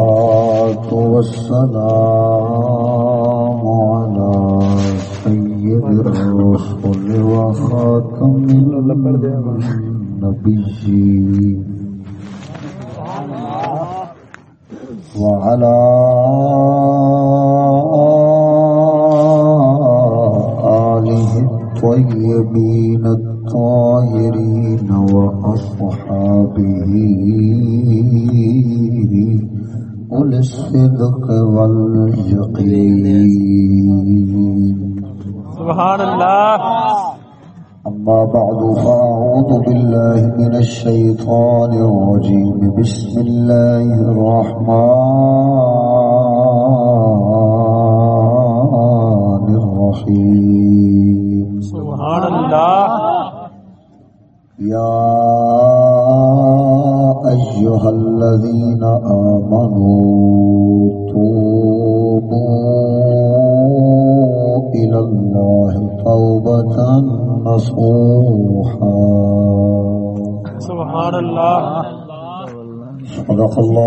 والصلاة والسلام بسم الله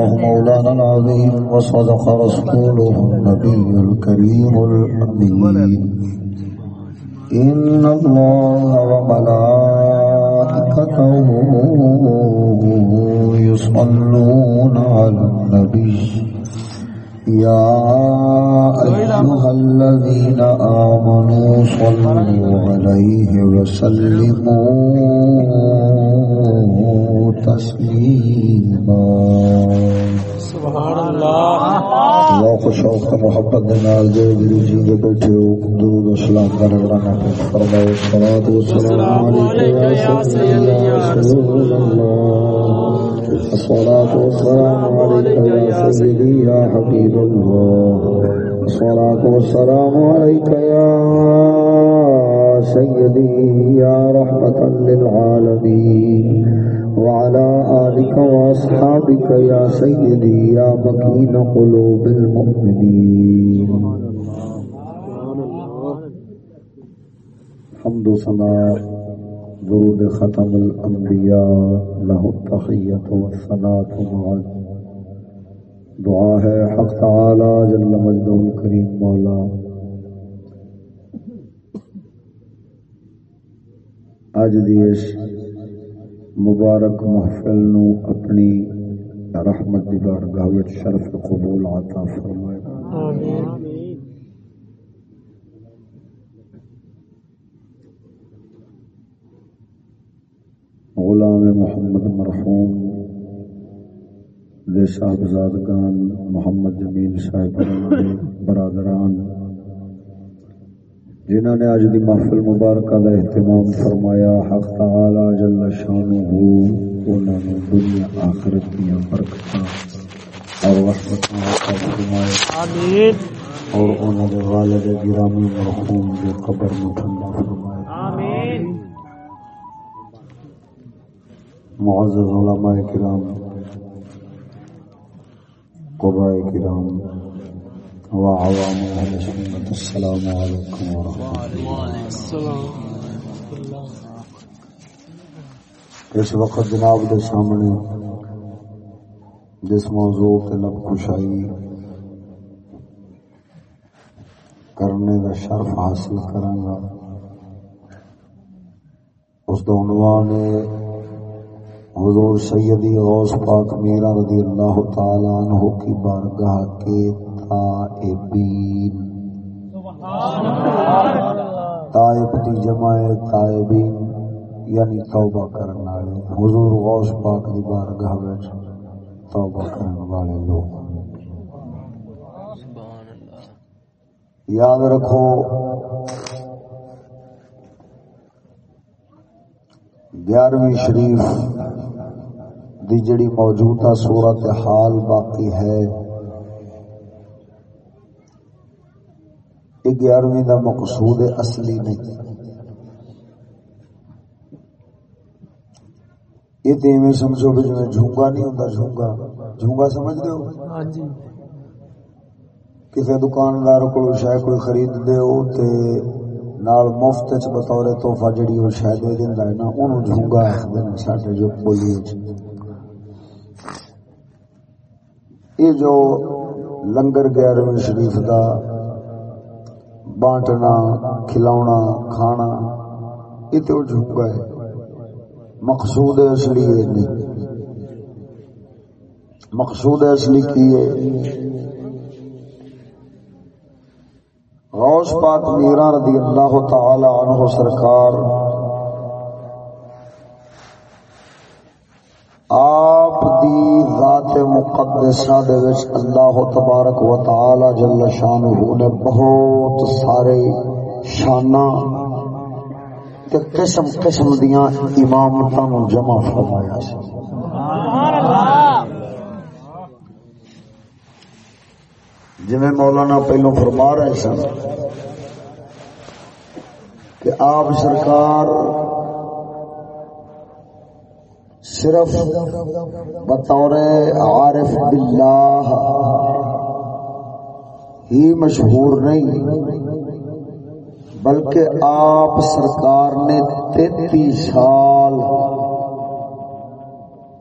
الله مولانا العظيم وصدق رسوله النبي الكريم الأمين. إن الله وملائكته يصلون على النبي. يا أيها الذين آمنوا صلوا عليه وسلموا تسليما. سبحان ذوق شوق محبت نال جو جی دے بیٹھے ہو، درود و سلام فرمائے علیک یا رسول اللہ الصلاۃ والسلام علیک یا سیدی یا حبیب اللہ الصلاۃ والسلام علیک یا سیدی یا رحمت للعالمین وعلى آلك وأصحابك يا سيدي يا مكين قلوب المؤمنين. حمد ثناء درود ختم الأنبياء له التحية والثناء معا دعا ہے حق تعالی جل مجدہ الکریم مولا. اج دی اس مبارک محفل نو اپنی رحمت دی بارگاہ وچ شرف قبول عطا فرمائے. آمين غلام محمد مرحوم دے صاحبزادگان محمد جمیل صاحب دے برادران جنہوں نے اج دی محفل مبارکہ دا اہتمام فرمایا حق تعالی جل شانہ انہاں نو دنیا آخرت دیا برکتاں اور رحمتاں عطا فرمائے آمين اور انہوں نے والد گرامی مرحوم کے قبر میں ٹھنڈا فرمائے۔ معزز علماء کرام قبائے کرام وعوام اہل سنت، السلام علیکم ورحمۃ اللہ. اس وقت جناب کے سامنے جس موضوع کے لب کشائی کرنے کا شرف حاصل کرانگا، اس کا عنوان ہے حضور سیدی غوث پاک میرا رضی اللہ تعالیٰ عنہ کی بارگاہ کے تائبین۔ تائب دی جمع تائبین یعنی توبہ کرنے والے۔ حضور غوث پاک دی بارگاہ وچ توبہ کرنے والے لوگ۔ یاد رکھو گیارہویں شریف دی جڑی موجودہ صورت حال باقی ہے۔ یہ گیارہویں دا مقصود اصلی نہیں۔ یہ تو ایویں سمجھو بھی جی جھونگا نہیں ہوتا جھونگا۔ جھونگا سمجھ دو ہاں جی۔ کسی دکاندار کو شاید کوئی خرید دے ہو تے نال مفت چ بطور تحفہ جڑی وہ شاید دے دیندا ہے نا، اونوں جھونگا آکھدے نے ساڈے جو بولی وچ۔ یہ جو لنگر گیارہویں شریف دا بانٹنا، کھلاونا، کھانا، یہ تو جھونگا ہے۔ مقصود اصلی یہ نہیں۔ مقصود اصلی کی ہے؟ غوث پاک میرا رضی اللہ تعالی عنہ سرکار، آپ دی ذات مقدسہ دے وچ اللہ تبارک و تعالی جل شانہ نے بہت سارے شاناں تے قسم قسم دیاں امامتاں جمع فرمایا سی سبحان اللہ جی مولانا پہلو فرما رہے سن کہ آپ سرکار صرف بطور عارف باللہ ہی مشہور نہیں، بلکہ آپ سرکار نے تینتیس سال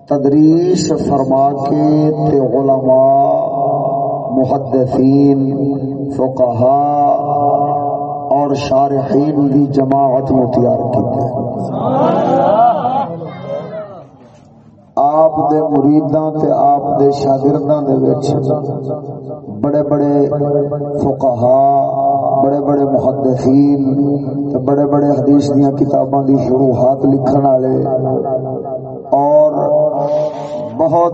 تدریس فرما کے تے علماء محدثین فقہا اور شارحین دی جماعت میں تیار کیتے آپ دے مریداں تے آپ دے شاگرداں دے وچ بڑے بڑے فقہا بڑے بڑے محدثین تے بڑے بڑے حدیث دیاں کتاباں دی شروحات لکھن والے بہت۔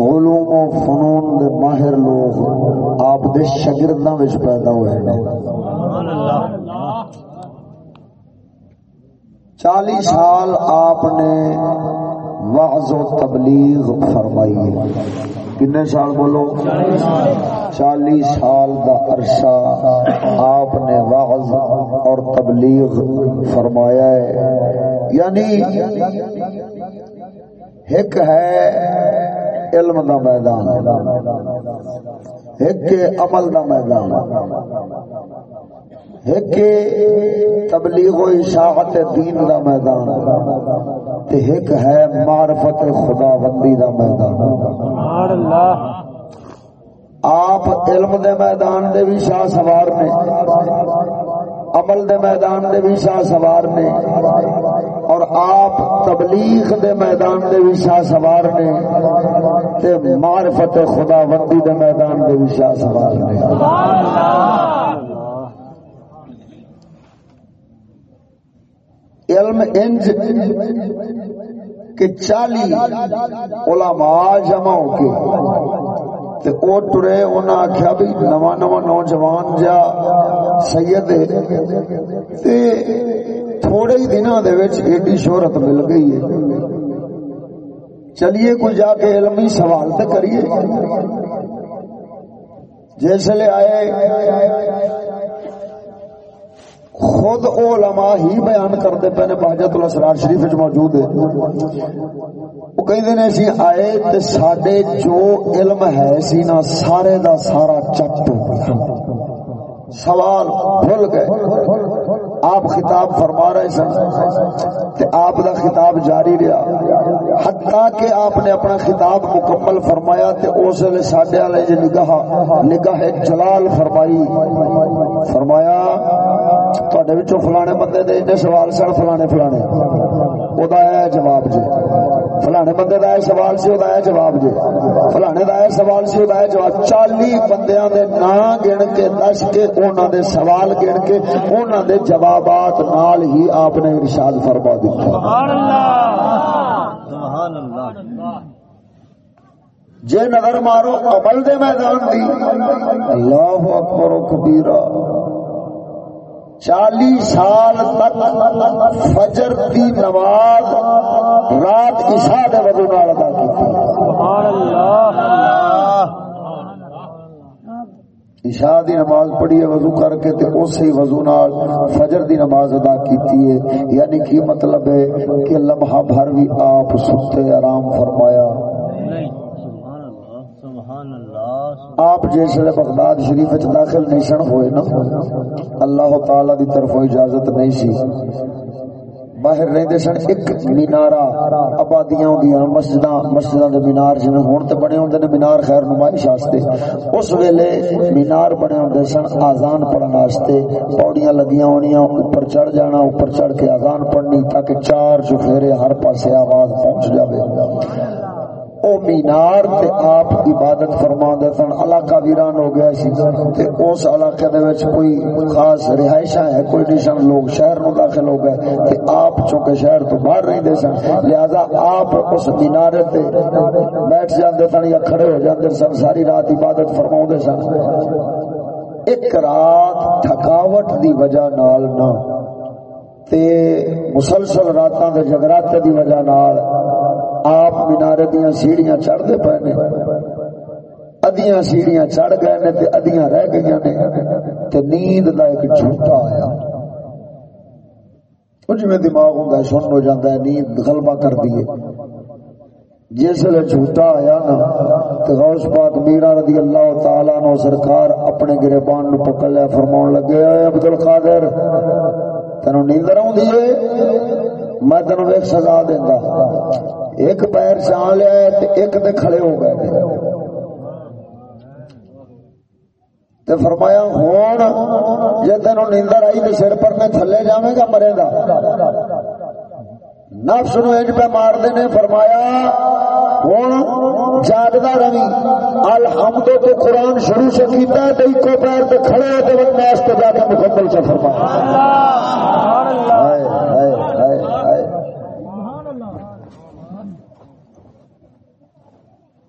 علوم و فنون دے ماہر لوگ آپ دے شاگرداں وچ پیدا ہوئے ہیں۔ چالی سال آپ نے وعظ و تبلیغ فرمائی ہے۔ کنے سال بولو؟ چالی سال دا عرصہ آپ نے وعظ اور تبلیغ فرمایا ہے۔ یعنی ایک ہے علم دا میدان ایک عمل دا میدان ایک تبلیغ و اشاعت دین دا میدان تے ایک ہے معرفت خدا بندی دا میدان سبحان اللہ آپ علم دے میدان دے بھی شاہ سوار نے عمل دے میدان دے بھی شاہ سوار نے۔ اور آپ تبلیغ دے میدان دے بھی شاہ سوار نے تے معرفت خدا بندی دے میدان دے بھی شاہ سوار نے۔ علم انج کہ چالی علماء جمع ہو کے تے او ٹرے انہاں آکھیا بھی نواں نواں نوجوان جا سید تے تھوڑے ہی دنوں دے وچ ایڈی شہرت مل گئی ہے۔ چلیے کوئی جا کے علمی سوال تے کریے۔ جیسے آئے، خود علماء ہی بیان کرتے پے نے بہجت الاسرار شریف وچ موجود ہے۔ وہ کہندے نے اسی آئے تے ساڈے جو علم ہے سی نا سارے دا سارا چٹ۔ سوال بھول گئے۔ آپ خطاب فرما رہے سن تے آپ دا خطاب جاری رہا۔ حتیٰ کہ آپ نے اپنا خطاب مکمل فرمایا تے اس ویلے ساڈے والے جی نگاہ نگاہ جلال فرمائی۔ فرمایا تواڈے وچوں فلانے بندے دے اتنے سوال سن، فلانے فلانے۔ او دا ہے جواب جی فلانے بندے دا ہے سوال سی ہے جواب جی فلانے دا ہے سوال سی ہے جواب۔ چالی بندیاں دے نام گن کے دس کے انہاں دے سوال گن کے انہاں دے جوابات نال ہی آپ نے ارشاد فرما دیتا سبحان اللہ۔ سبحان اللہ۔ جے نظر مارو عمل دے میدان دی۔ اللہ اکبر و کبیرہ۔ چالی سال تک فجر دی نماز رات عشاء دے وضو نال ادا کیتی سبحان اللہ عشاء دی نماز پڑھی ہے وضو کر کے تے اسی وضو نال فجر دی نماز ادا کیتی ہے۔ یعنی کی مطلب ہے کہ لمحہ بھر بھی آپ ستے، آرام فرمایا سبحان اللہ سبحان اللہ آپ جسے بغداد شریف داخل نہیں سن ہوئے نا، اللہ تعالی دی طرف اجازت نہیں سی۔ باہر رہتے سن ایک مینارا آبادیاں ہوں مسجد مسجد کے مینار جی ہوں تو بنے ہوتے مینار خیر نمائش واسطے اس ویلے مینار بنے ہوتے سن آزان پڑھنے واسطے، پوڑیاں لگیاں ہونی اوپر چڑھ جانا، اوپر چڑھ کے آزان پڑھنی تاکہ چار چفیرے ہر پاسے آواز پہنچ جائے او مینار تے آپ عبادت فرما دے سن، علاقہ ویران ہو گیا سی تے اس علاقے دے وچ کوئی خاص رہائشاں ہے کوئی نہیں لوگ شہر نو داخل ہو گئے تے آپ چونکہ شہر تو باہر نہیں دے سن، لہذا آپ اس مینارے تے بیٹھ جاندے سن یا کھڑے ہو جاندے سن، ساری رات عبادت فرماؤ دے سن۔ ایک رات تھکاوٹ دی وجہ نال نہ، تے مسلسل راتاں دے جگراتے دی وجہ نال آپ مینارے دیا سیڑیاں چڑھتے پے نے۔ ادیاں سیڑیاں چڑھ گئے نے تے ادیاں رہ گئی نے تے نیند کا ایک جھوٹا آیا۔ جی میں دماغ ہوں سن ہو جاتا ہے، نیند غلبہ کر دیے جس ویلے جھوٹا آیا نا تو غوث پاک میرا رضی اللہ تعالی نو سرکار اپنے گربان نو پکڑ لیا فرماؤ لگے عبد القادر تینو نیندر آؤں میں تینو ایک سزا دینا ایک پیر چان لیا ایک تے کھڑے ہو گئے تے فرمایا ہوں جی تین نیندر آئی تو سر پر میں تھلے جائے گا مرے گا نفس نو انج پہ مار دے نے، فرمایا ہوں جاگتا روی الحمد تو قرآن شروع سے کیتا ہے تو ایک پیر تے کھڑے تو وقت جا کے مکمل سے فرمایا۔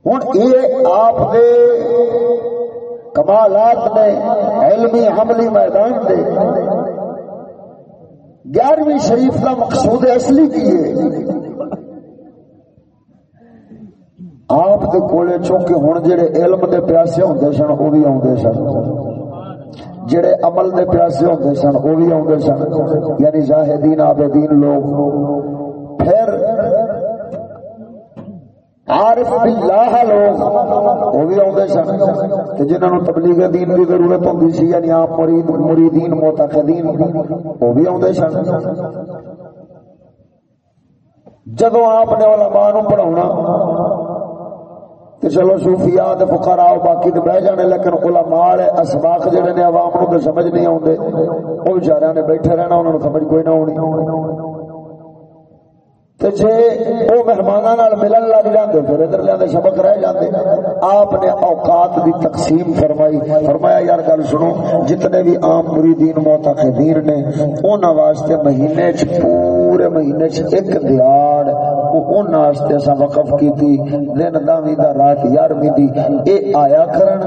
ہوں یہ آپ دے کمالات نے علمی عملی میدان دے۔ گیارہویں شریف کا مقصود اصلی کی ہے۔ آپ کے کولے چونکہ ہوں جڑے علم دے پیاسے ہوتے سن وہ بھی آتے سن۔ جڑے عمل دے پیاسے ہوتے سن وہ بھی آتے سن۔ یعنی زاہدین، آبدین لوگ۔ پھر عارف باللہ لوگ، وہ بھی آتے سن۔ کہ جنہوں نے تبلیغ دین کی ضرورت ہوتی سی یعنی آپ مرید، مریدین، معتقدین، وہ بھی آتے سن۔ جدو آپ نے علماء نو پڑھاونا کہ چلو صوفیات فقراء باقی تے بہ جانے، لیکن علماء والے اسباق جڑے نے عوام نو تے سمجھ نہیں اوندے او بیچاریاں نے بیٹھے رہنا، انہاں نو سمجھ کوئی نہ ہونی۔ جی وہ مہمان ملن لگ جاتے پھر ادھر لے سبق رہ جاتے آپ نے اوقات دی تقسیم فرمائی۔ فرمایا، یار گل سنو، جتنے بھی عام مریدین موتاقدین نے، انہاں واسطے مہینے چ پورے مہینے چ ایک دیاڑ انہاں واسطے اساں وقف کیتی۔ دن داویں دا رات 11ویں دی۔ اے آیا کرن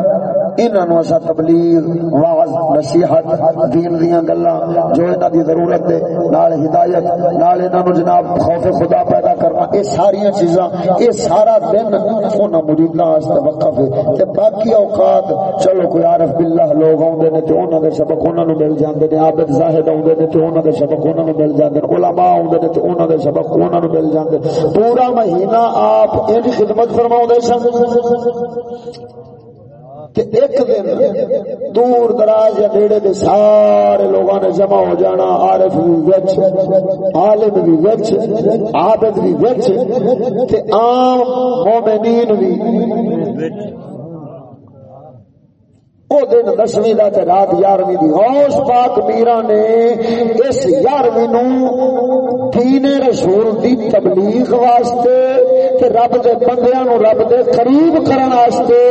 انہاں نو اساں تبلیغ، واعظ، نصیحت، دین دیاں گلاں جو انہاں دی ضرورت ہے نال ہدایت، نال انہاں نو جناب خوف خدا پیدا کرنا یہ ساری چیزاں یہ سارا دن انہوں مریداں واسطے وقف ہے۔ تے باقی اوقات، چلو کوئی عارف باللہ لوگ آوندے نے تے انہاں دے سبق انہاں نو مل جاندے نے، عابد زاہد آوندے نے تے انہاں دے سبق انہاں نو مل جاندے نے، علماء آوندے نے تے انہاں دے سبق انہاں نو مل جاندے۔ پورا مہینہ آپ ان خدمت فرماؤندے سن۔ کہ ایک دن دور دراز یا نیڑے دے سارے لوگوں نے جمع ہو جانا، عارف بھی وچ، عالم بھی وچ، عابد بھی وچ، تے عام مومنین بھی۔ او دن دسویں دا تے رات یارویں دی۔ غوث پاک میرا نے اس یارویں نو دین رسول دی تبلیغ واسطے تے رب دے بندیاں نو رب دے قریب کرن واسطے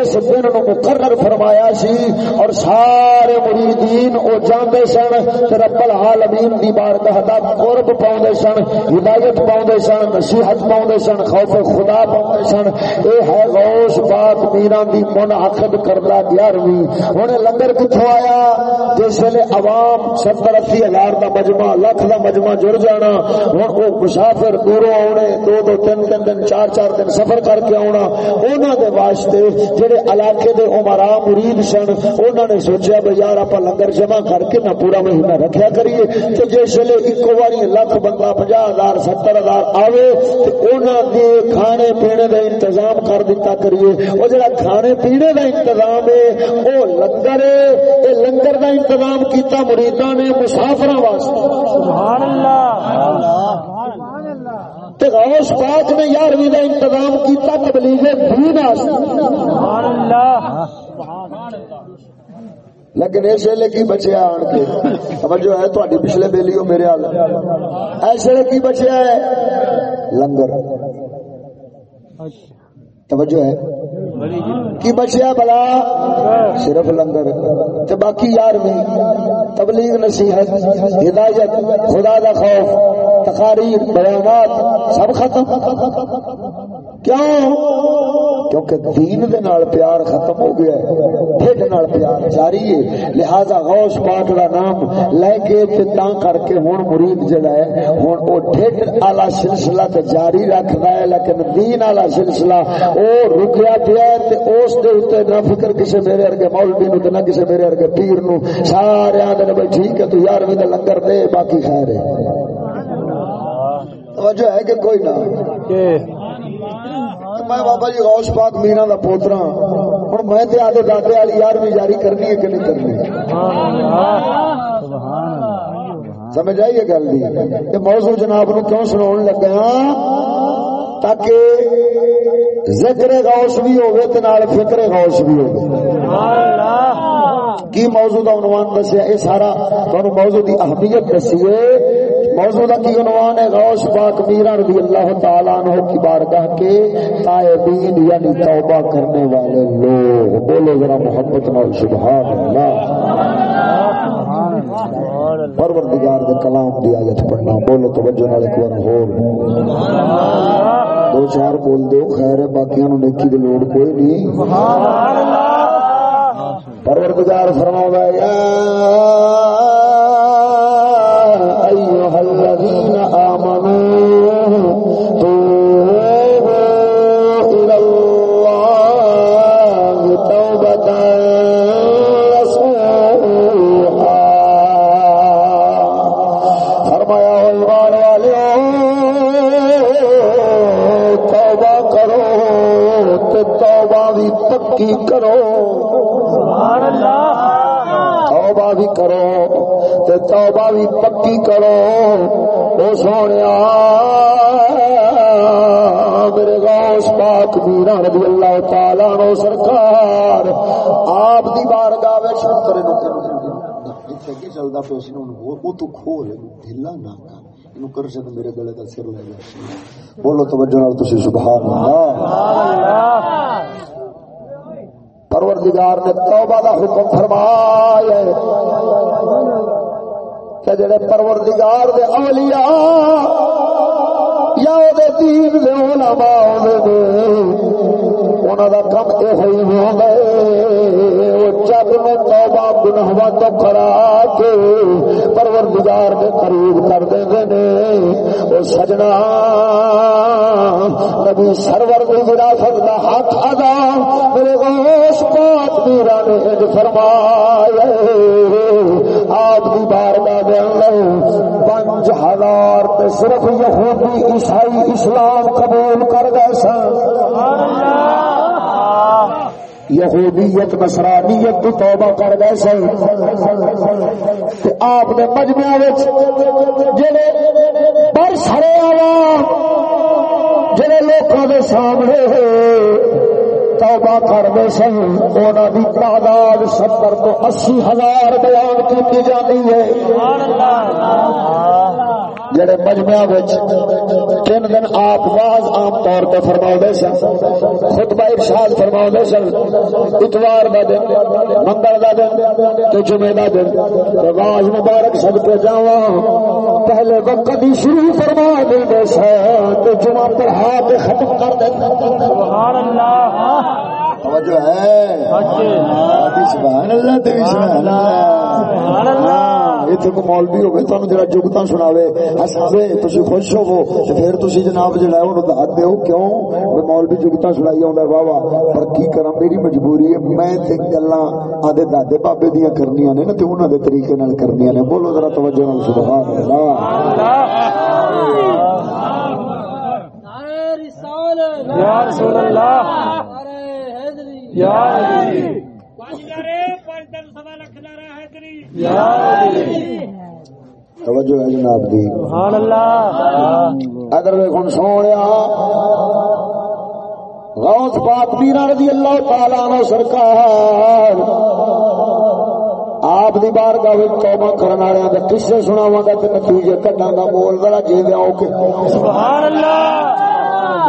اس دن نو مقرر فرمایا سی اور سارے مریدین او جاندے سن تے رب العالمین دی بارگاہ دا قرب پاوندے سن، ہدایت پاوندے سن، نصیحت پاوندے سن، خوف خدا پاوندے سن۔ اے ہے غوث پاک میرا دی منعقد کردا گیارہ ہوں لنگر کتوں آیا؟ جس ویلے عوام ستر اسی ہزار کا مجمع، لکھ کا مجمع جڑ جانا ہوں وہ مسافر دوروں آنے دو دو تین تین دن چار چار دن سفر کر کے آنا۔ انہوں دے واسطے جہے علاقے دے عمرا مرید سن انہوں نے سوچا بھائی یار آپ لنگر جمع کر کے نہ پورا مہینہ رکھا کریے۔ تو جس ویلے ایک باری لکھ بندہ پنجا ہزار ستر ہزار آئے تو انہوں نے کھانے پینے کا انتظام کر دیتا کریے۔ وہ جڑا کھانے پینے کا انتظام ہے وہ لنگر ہے۔ لنگر کا انتظام کیتا مریداں نے مسافر واسطے۔ سبحان اللہ۔ تے غوث پاک نے یارویں کا انتظام کیتا تبلیغ دین سبحان اللہ لیکن اس ویلے کی بچیا آن کے۔ توجہ ہے تھوڑی پچھلے بیلی ہو میرے حال اس ویلے کی بچیا ہے لنگر۔ توجہ ہے۔ کی بچیا بلا؟ صرف لنگر۔ تے باقی یارویں تبلیغ نصیحت، ہدایت، خدا دا خوف، تقاریر، بیانات، سب ختم۔ کیوں؟ کیونکہ دین دے نال پیار ختم ہو گیا ہے ڈھڈ نال پیار جاری ہے۔ لہذا غوث پاک دا نام لے کے تے تاں کر کے ہن مرید جڑا ہے ہن او ڈھڈ والا سلسلہ تے جاری رکھدا ہے، لیکن دین والا سلسلہ او رکیا پیا ہے تے اس دے اوتے نہ فکر کسے میرے ارگے مولوی نو تے نہ کسے میرے ارگے پیر نو سارے آندے بھائی ٹھیک ہے، تو یارویں دا لنگر دے، باقی خیر ہے۔ توجہ ہے کہ کوئی نہ؟ کہ میں بابا جی غوث پاک میرا دا پوترا ہوں میں تے آدھے دادے والی یارویں جاری کرنی ہے کہ نہیں کرنی سبحان اللہ سبحان سمجھ آئیے گل دی یہ موضوع جناب نو کیوں سناؤن لگا تاکہ ذکر غوث بھی ہوگی تے نال فکر غوث بھی ہوگی کی موضوع دا عنوان دسیا یہ سارا تمہیں موضوع دی اہمیت دسی ہے موضوع دا کی عنوان ہے غوث پاک میرا رضی اللہ تعالیٰ عنہ کی بارگاہ کے تائبین یعنی توبہ کرنے والے لوگ۔ بولو ذرا محبت نال سبحان اللہ پروردگار دے کلام دی آیت پڑھنا۔ بولو توجہ نال ایک بار ہور۔ دو چار بول دو خیر ہے باقیاں نو نیکی دی لوڑ کوئی نہیں۔ پروردگار فرماؤں یا پکی کرو۔ سبحان اللہ توبہ بھی کرو تے توبہ بھی پکی کرو۔ او سونے میرے غوث پاک میرا رضی اللہ تعالی عنہ سرکار آپ دی بارگاہ وچ کرے نو کی چلدا نو او تو کھول نہ کر۔ اینو کر سے میرے گلے دا سر لے جا بولو توجہ نال تسی سبحان اللہ۔ پروردگار نے توبہ دا حکم فرمایا ہے کہ جڑے پروردگار دے اولیاء یا او دے دین دے علماء ہوندے نے، انہاں دا کم اے ہوئی ہوندا ہے۔ او جب میں توبہ گناہاں تو کرا کے پروردگار دے قریب کر دیندے نے۔ او سجنا نبی سرور دی وراثت دا حق ادا، میرے غوث میرا نے آپ دی بارگاہ دے اندر پانچ ہزار تے صرف یہودی عیسائی اسلام قبول کر گئے سن۔ یہودیت، نصرانیت تو توبہ کر گئے سن۔ تے آپ نے مجمع وچ جڑے پر سرے عوام جڑے لوکاں دے سامنے توبہ کرتے سن انہوں کی تعداد ستر تو اسی ہزار بیان کی جاتی ہے۔ جڑے مجمع وچ تین دن آپ باز عام طور پہ فرما سن خطبہ ارشاد فرما سن اتوار دا دن منگل دا دن تو جمعے دا دن۔ باز مبارک سب کے جاواں پہلے وقت ہی شروع فرما دے سن تو جمعہ پڑھا کے ختم کر دے سبحان اللہ توجہ ہے۔ سبحان اللہ تے سبحان اللہ۔ سبحان اللہ۔ اتنے کو مولوی ہوگی تمہیں جڑا جگتا سناوے ہساوے تھی خوش ہوو پھر تھی جناب جڑا ہے انہوں دس دیو کیوں میں مولوی جگتا سنائی آؤں واہ واہ پر کی کرا میری مجبوری ہے میں گلا آدھے دادے بابے دیا کرنی نے نا تو انہوں دے طریقے نال کرنی نے بولو ذرا توجہ نال سبحان اللہ یا رسول اللہ یا علی یا علی توجہ ہے جناب دی سبحان اللہ۔ ادھر ویکھن سونیا غوث پاک میرا رضی اللہ تعالی عنہ سرکار۔ آپ دی بارگاہ وچ توبہ کرن والےاں دے قصے سناواں گا تے نتیجے کڈاں گا بول۔ ذرا جی دیاں او کہ سبحان اللہ۔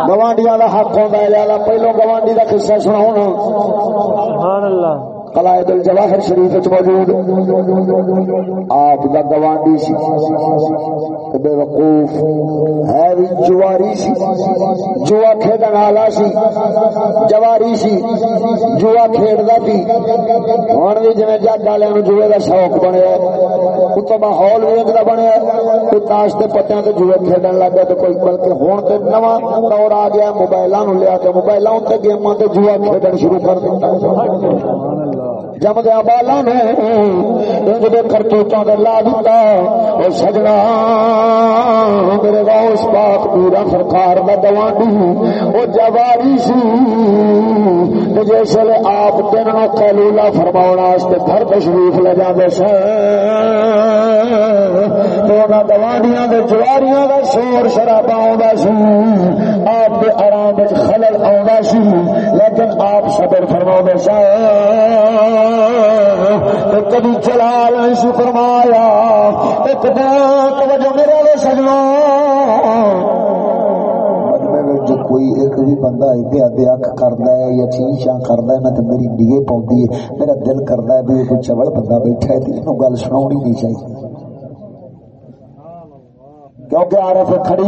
گوانڈیاں دا حق ہوندا ہے لالا پہلو گوانڈی دا قصہ سناونا سبحان اللہ۔ قلائد الجواہر شریف وچ موجود۔ آپ دا گوانڈی سی۔ بے وقوف۔ ہے بھی جواری سی۔ جوا کھیڈن والا سی۔ جواری سی۔ جوا کھیڈدا سی۔ ہن بھی جویں جج والے نو جوے دا شوق بنیا اتو ماحول بھی اگلا بنیا کوئی تاش تے پتیاں تے جوے کھیڈن لگ گیا تے کوئی بلکہ ہن تے نواں دور آ گیا موبائلاں نو لیا کے، موبائلاں تے گیماں تے جوا کھیڈن شروع کر دتا جمدیا بالا نے انج دے کرتوتاں دے لا دتا سجنا، میرے غوث پاک پورا سرکار دا دوانی او جواری سی۔ تے جس ویلے آپ دن نو قیلولہ فرماون واسطے گھر تشریف لے جاندے سن تے دے جواریاں دا شور شرابا آوندا سی، آپ دے آرام وچ خلل آوندا سی، لیکن آپ صبر فرماؤندے سن۔ کبھی چلال نہیں فرمایا، ایک دن توجہ میرے سجنا جو کوئی ایک بھی بندہ ادے ادے اک کرتا ہے یا چین چاں کرتا ہے، نہ تو میری نیے پاؤں ہے، میرا دل کرتا ہے بھی کوئی چبل بندہ بیٹھا ہے تو یہ گل سنا نہیں چاہیے۔ کیونکہ آر کھڑی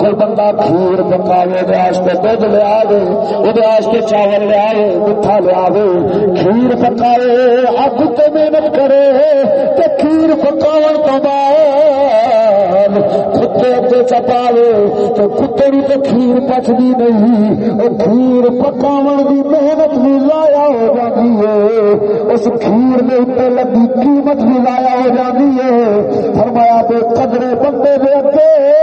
فرما آما بے اخلاص دھد لیا وہ چاول لیا میٹھا لیا کھیر پکائے اگ تو محنت کرے تو کھیر پکاو تو بعد کتے اگے چپاوے، تو کتے بھی تو کھیر پچتی نہیں وہ کھیر پکاو کی محنت بھی لایا ہو جاتی ہے، اس کھیر کے اتنے لگی قیمت بھی لایا ہو جاتی ہے۔ فرمایا تو قدرے بندے دے اگے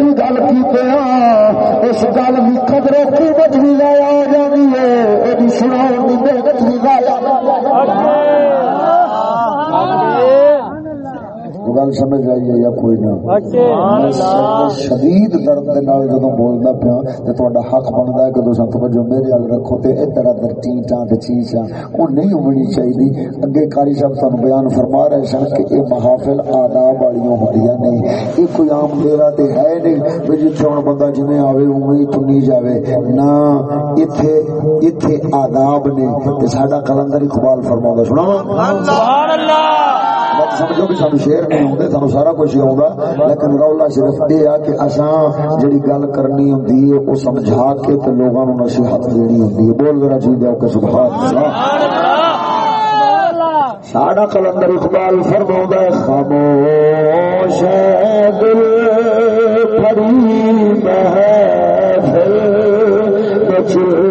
قدر گل کی ہاں، اس گل کی قدر قیمت بھی لایا ہو جاتی ہے یہ سنا محنت بھی لایا گل سمجھ آئیے یا کوئی نہ شدید درد جب بولنا پیا تو حق بنتا ہے کہ تصا توجہ میرے وال رکھو تو ادھر ادھر ٹیٹاں چیزاں وہ نہیں ہونی چاہیے اگے کاری صاحب سان بیان فرما رہے سن کہ یہ محافل آداب والی ہوں نے۔ یہ کوئی عام ڈیرا تو ہے نہیں جیتے ہوں بندہ جی آئے اوی چنی جائے نہ اتے اتے آداب نے۔ سڈا کلندر اقبال فرما سنا سمجھو کہ سانو شیر نہیں آتے سانو سارا کچھ آتا لیکن رولا صرف یہ آ کہ اصا جی گل کرنی ہوں وہ سمجھا کے تو لوگوں کو نصیحت دینی ہوں بول ذرا جی دیا کہ سبحان ساڈا کلندر اقبال فرما خاموش دل پری محفل چلانا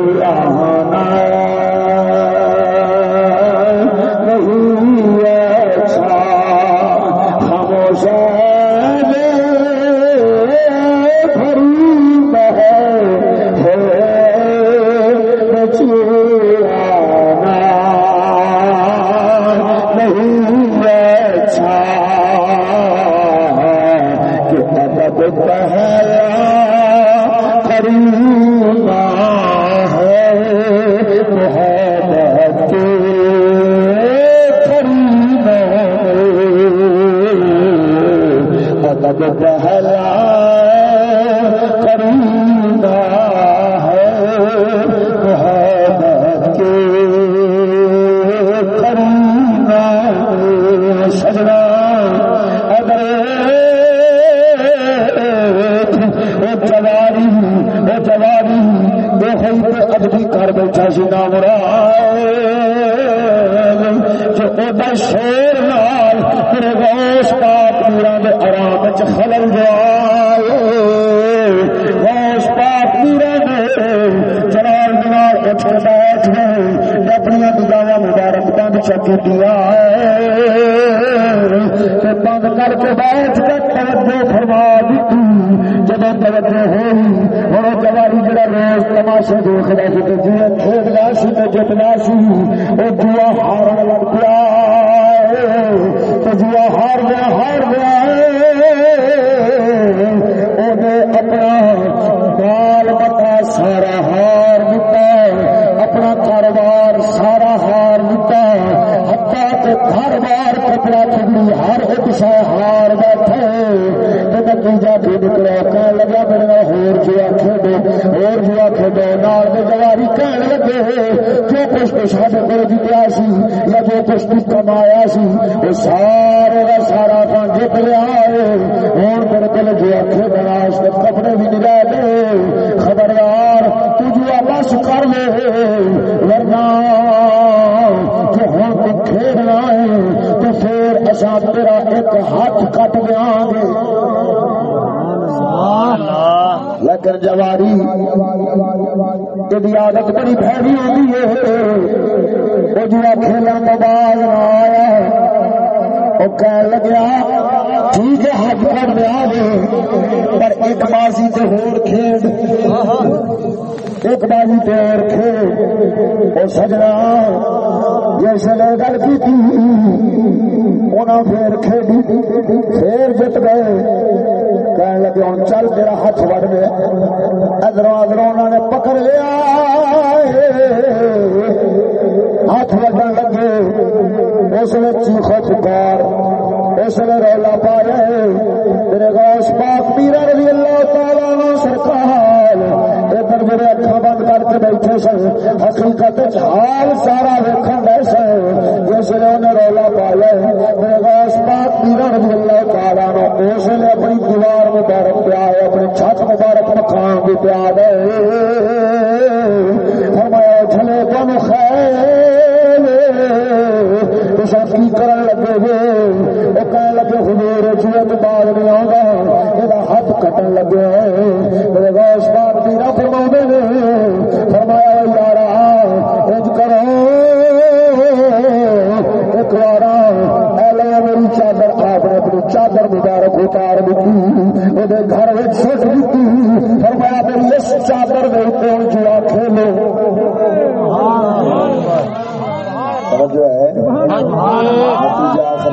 سن حقیقت حال سارا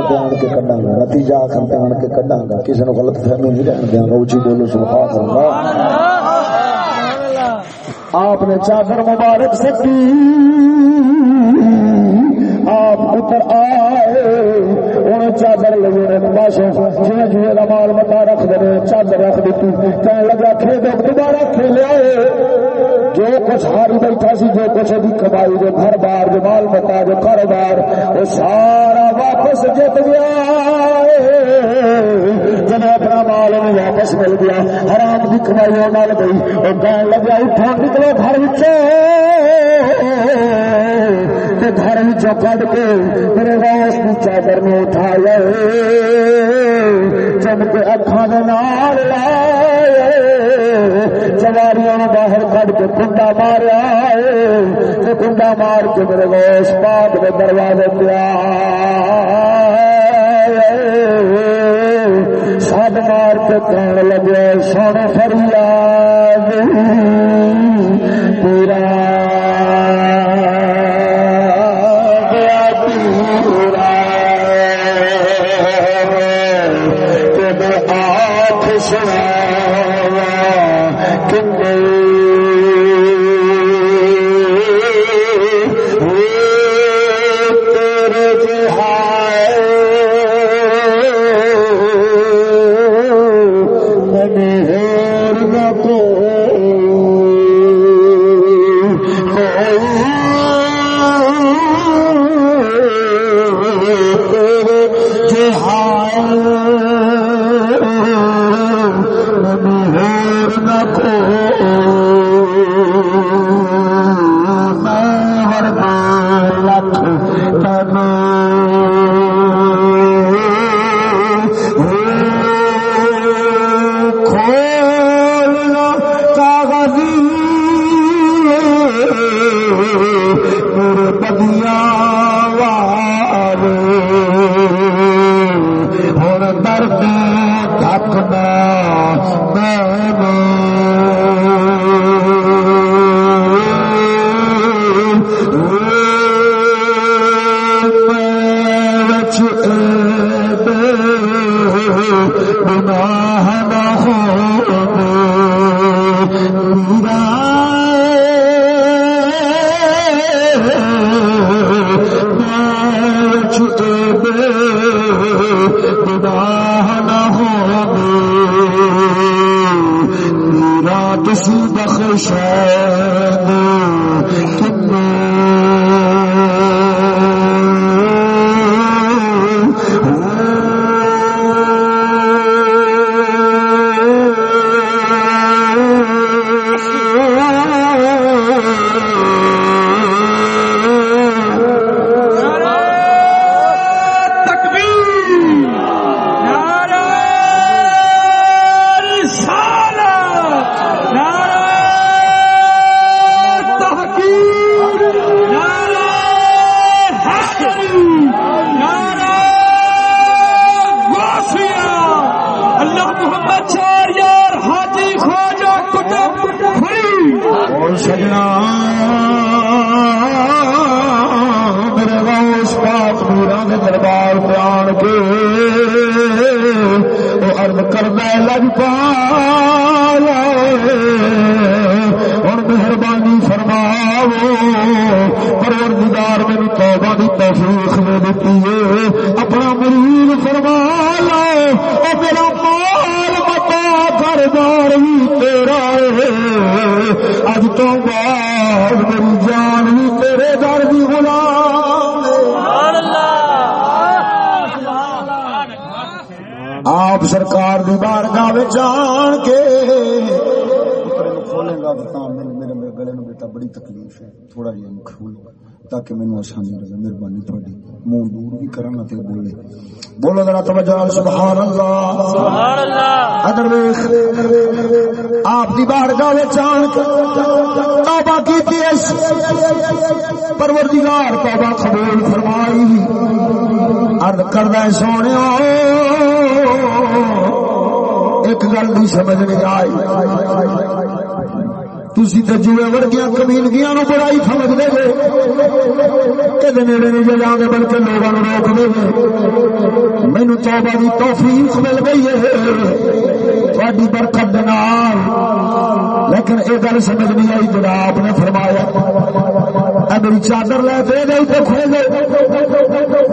تے کے کڈا گا نتیجہ آخر تے کے کڈا گا کسی نے غلط فہمی نہیں رہن دیا گا اچھی بولو سبحان اللہ آپ نے چادر مبارک سکی آپ اتر آئے ان چادر لگے نے باشوں جی جی رمال متا رکھ دے چادر رکھ دیتی کہنے لگا کھیل دوبارہ کھیلے جو کچھ ہاری بیٹھا سی جو کچھ بھی کمائی جو گھر بار جو مال متا جو کاروبار وہ سارا واپس جیت گیا جب اپنا مال واپس مل گیا۔ حرام کی کمائیوں نال گئی۔ وہ گاؤں لگا، اٹھا نکلو گھر گھر کٹ کے میرے روس کی چادر میں اٹھا لے جب کے اکھان نال لائے چواریاں باہر کٹ کے کنڈا ماریا۔ کنڈا مار کے میرے روس پاک کے دروازے پیار لگے سونے سبحان اللہ. سبحان اللہ. ادر ویکھ آپ دی بارگاہ وچ آن توبہ کیتی اس پروردگار توبہ قبول فرمائی. عرض کردا ہے سونےو ایک گل دی سمجھ نہیں آئی۔ تھی تو جوئے ورگیا کمیلگیاں نو بڑائی سمجھ دے گے کہ نیڑے نہیں جا گے بلکہ لوگوں روک دے گے مینو توبہ کی توفیق مل گئی ہے تھوڑی برکت نال لیکن یہ گل سمجھ نہیں آئی جڑا آپ نے فرمایا میری چادر لے دے گئی تو کھو گے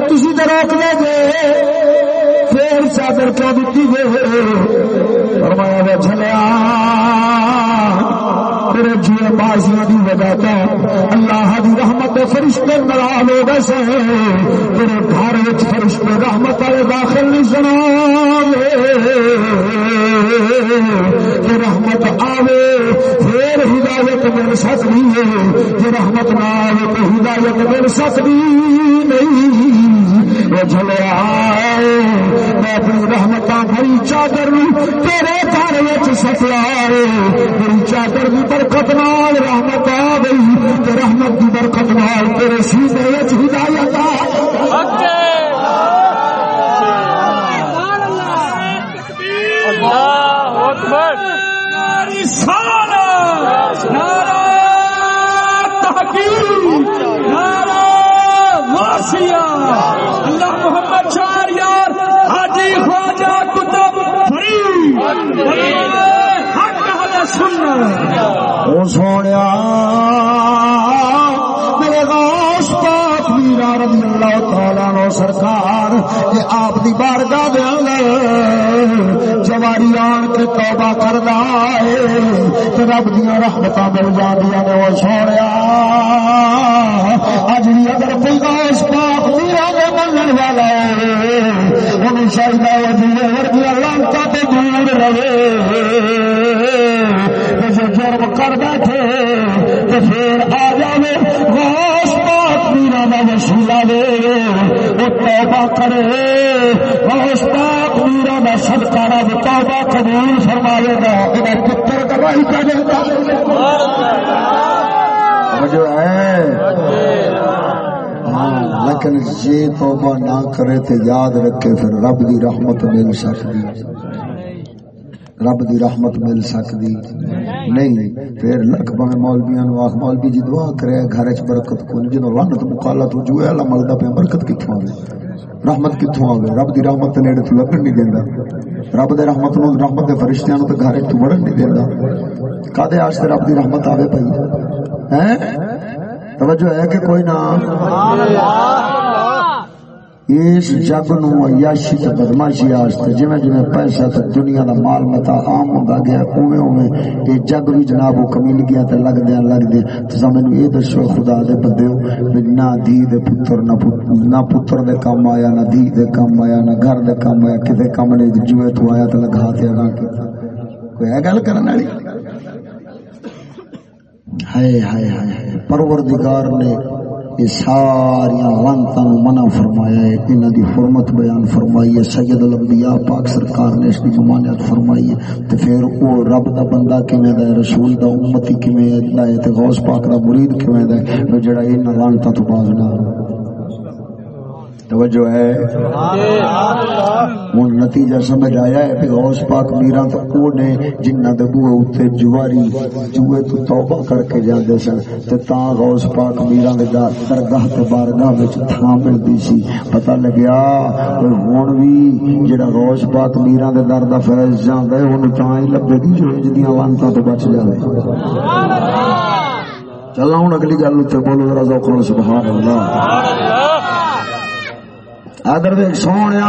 تھی تو روک دے گے پھر چادر کیوں دیتی گئے فرمایا چلیا میرے جیے بازیاں دی وجہ تو اللہ دی رحمت فرشتے نال ہو گئے سے میرے گھر فرشتے رحمت والے داخل نہیں سنا کہ رحمت آوے، پھر ہدایت مل سکتی ہے۔ کہ رحمت نہ آئے تو ہدایت مل سکتی نہیں۔ جلیا میں اپنی رحمت بھری چادر تیرے گھر سکیا میری چادر بھی برکت نال رحمت آ گئی رحمت کی برکت نال سیدھے ہدایت اللہ محمد چار یار حاجی خواجہ کتب سونے میرے پاک میرا رضی اللہ تعالیٰ نو سرکار یہ آپ دی بارگاہ دے اندر جواری آن کے توبہ کردا ہے، تے رب دیاں رحمتاں مل جاندیاں نے او سونیا اج بھی اگر کوئی گوش منن والا انہوں چاہیے جی ورگیاں لانتا تے دور رہے۔ جو جرم کر بیٹھے تو پھر آ جائے غوث پاک میرا وسیلہ دے وہ توبہ کرے۔ اس پاک میرا کا صدقہ رب توبہ قبول فرمائے گا۔ انہیں پتر گواہی کرے گا جو ہے لیکن یہ توبہ نہ کرے تو یاد رکھے پھر رب دی رحمت مل سکتی. رب دی رحمت مل سکتی. نہیں پھر لکھ بھاوے مولویاں نو آخ مولوی جی دعا کرے گھر چ برکت کون جنوں لعنت مقالا تو جو ہے اللہ ملدا پہ برکت کتھوں آوے؟ رحمت کتھوں آوے؟ رب دی رحمت نیڑے تو لگن نہیں دیندا. رب دے رحمت نو رحمت دے فرشتیاں نو تے گھر چ وڑن نہیں دیندا. کدے واسطے رب دی رحمت آوے پئی؟ ہیں؟ توجہ ہے کہ کوئی نہ اس جگ نو عیاشی تے بدماشی واسطے جویں جویں پیسہ تے دنیا دا مال متا عام ہوندا گیا اوویں اوویں اے جگ وی جناب او کمیل گیا تے لگ دیا لگ دیا تساں مینوں اے دسو خدا دے بندے نہ دی دے پتر نہ نہ پتر دے کام آیا نہ دی دے کام آیا نہ گھر دے کام آیا کتے کام نے جویں تو آیا تے لگا تے اگا کوئی ہے گل کرن والی؟ ہائے ہائے ہائے پروردگار نے یہ ساری لانتا منع فرمایا ہے انہوں دی حرمت بیان فرمائی ہے۔ سید الانبیاء پاک سرکار نے اس کی ممانعت فرمائی ہے۔ تو پھر وہ رب دا بندہ کیویں دا ہے؟ رسول دا امتی کیویں دا ہے؟ تے غوث پاک دا مرید کیویں دا ہے؟ جڑا انہاں لانتا تو باز نہ توجہ ہے۔ ہوں نتیجہ سمجھ آیا ہے کہ غوث پاک میرا تو وہ نے جنہ دے بوئے اتنے جواری، جوئے تو توبہ کر کے جاندے سن۔ تے تاں غوث پاک میرا دے درگاہ تے بارگاہ وچ تھاں ملدی سی۔ پتہ لگیا کوئی ہن وی جڑا غوث پاک میرا دے در دا فرض جاندا ہے، اونوں تاں ہی لبے گی جو جدیاں وانتاں تو بچ جاوے سبحان اللہ چلا ہوں اگلی گل تے بولو، ذرا ذوق سبحان اللہ۔ سبحان اللہ سونے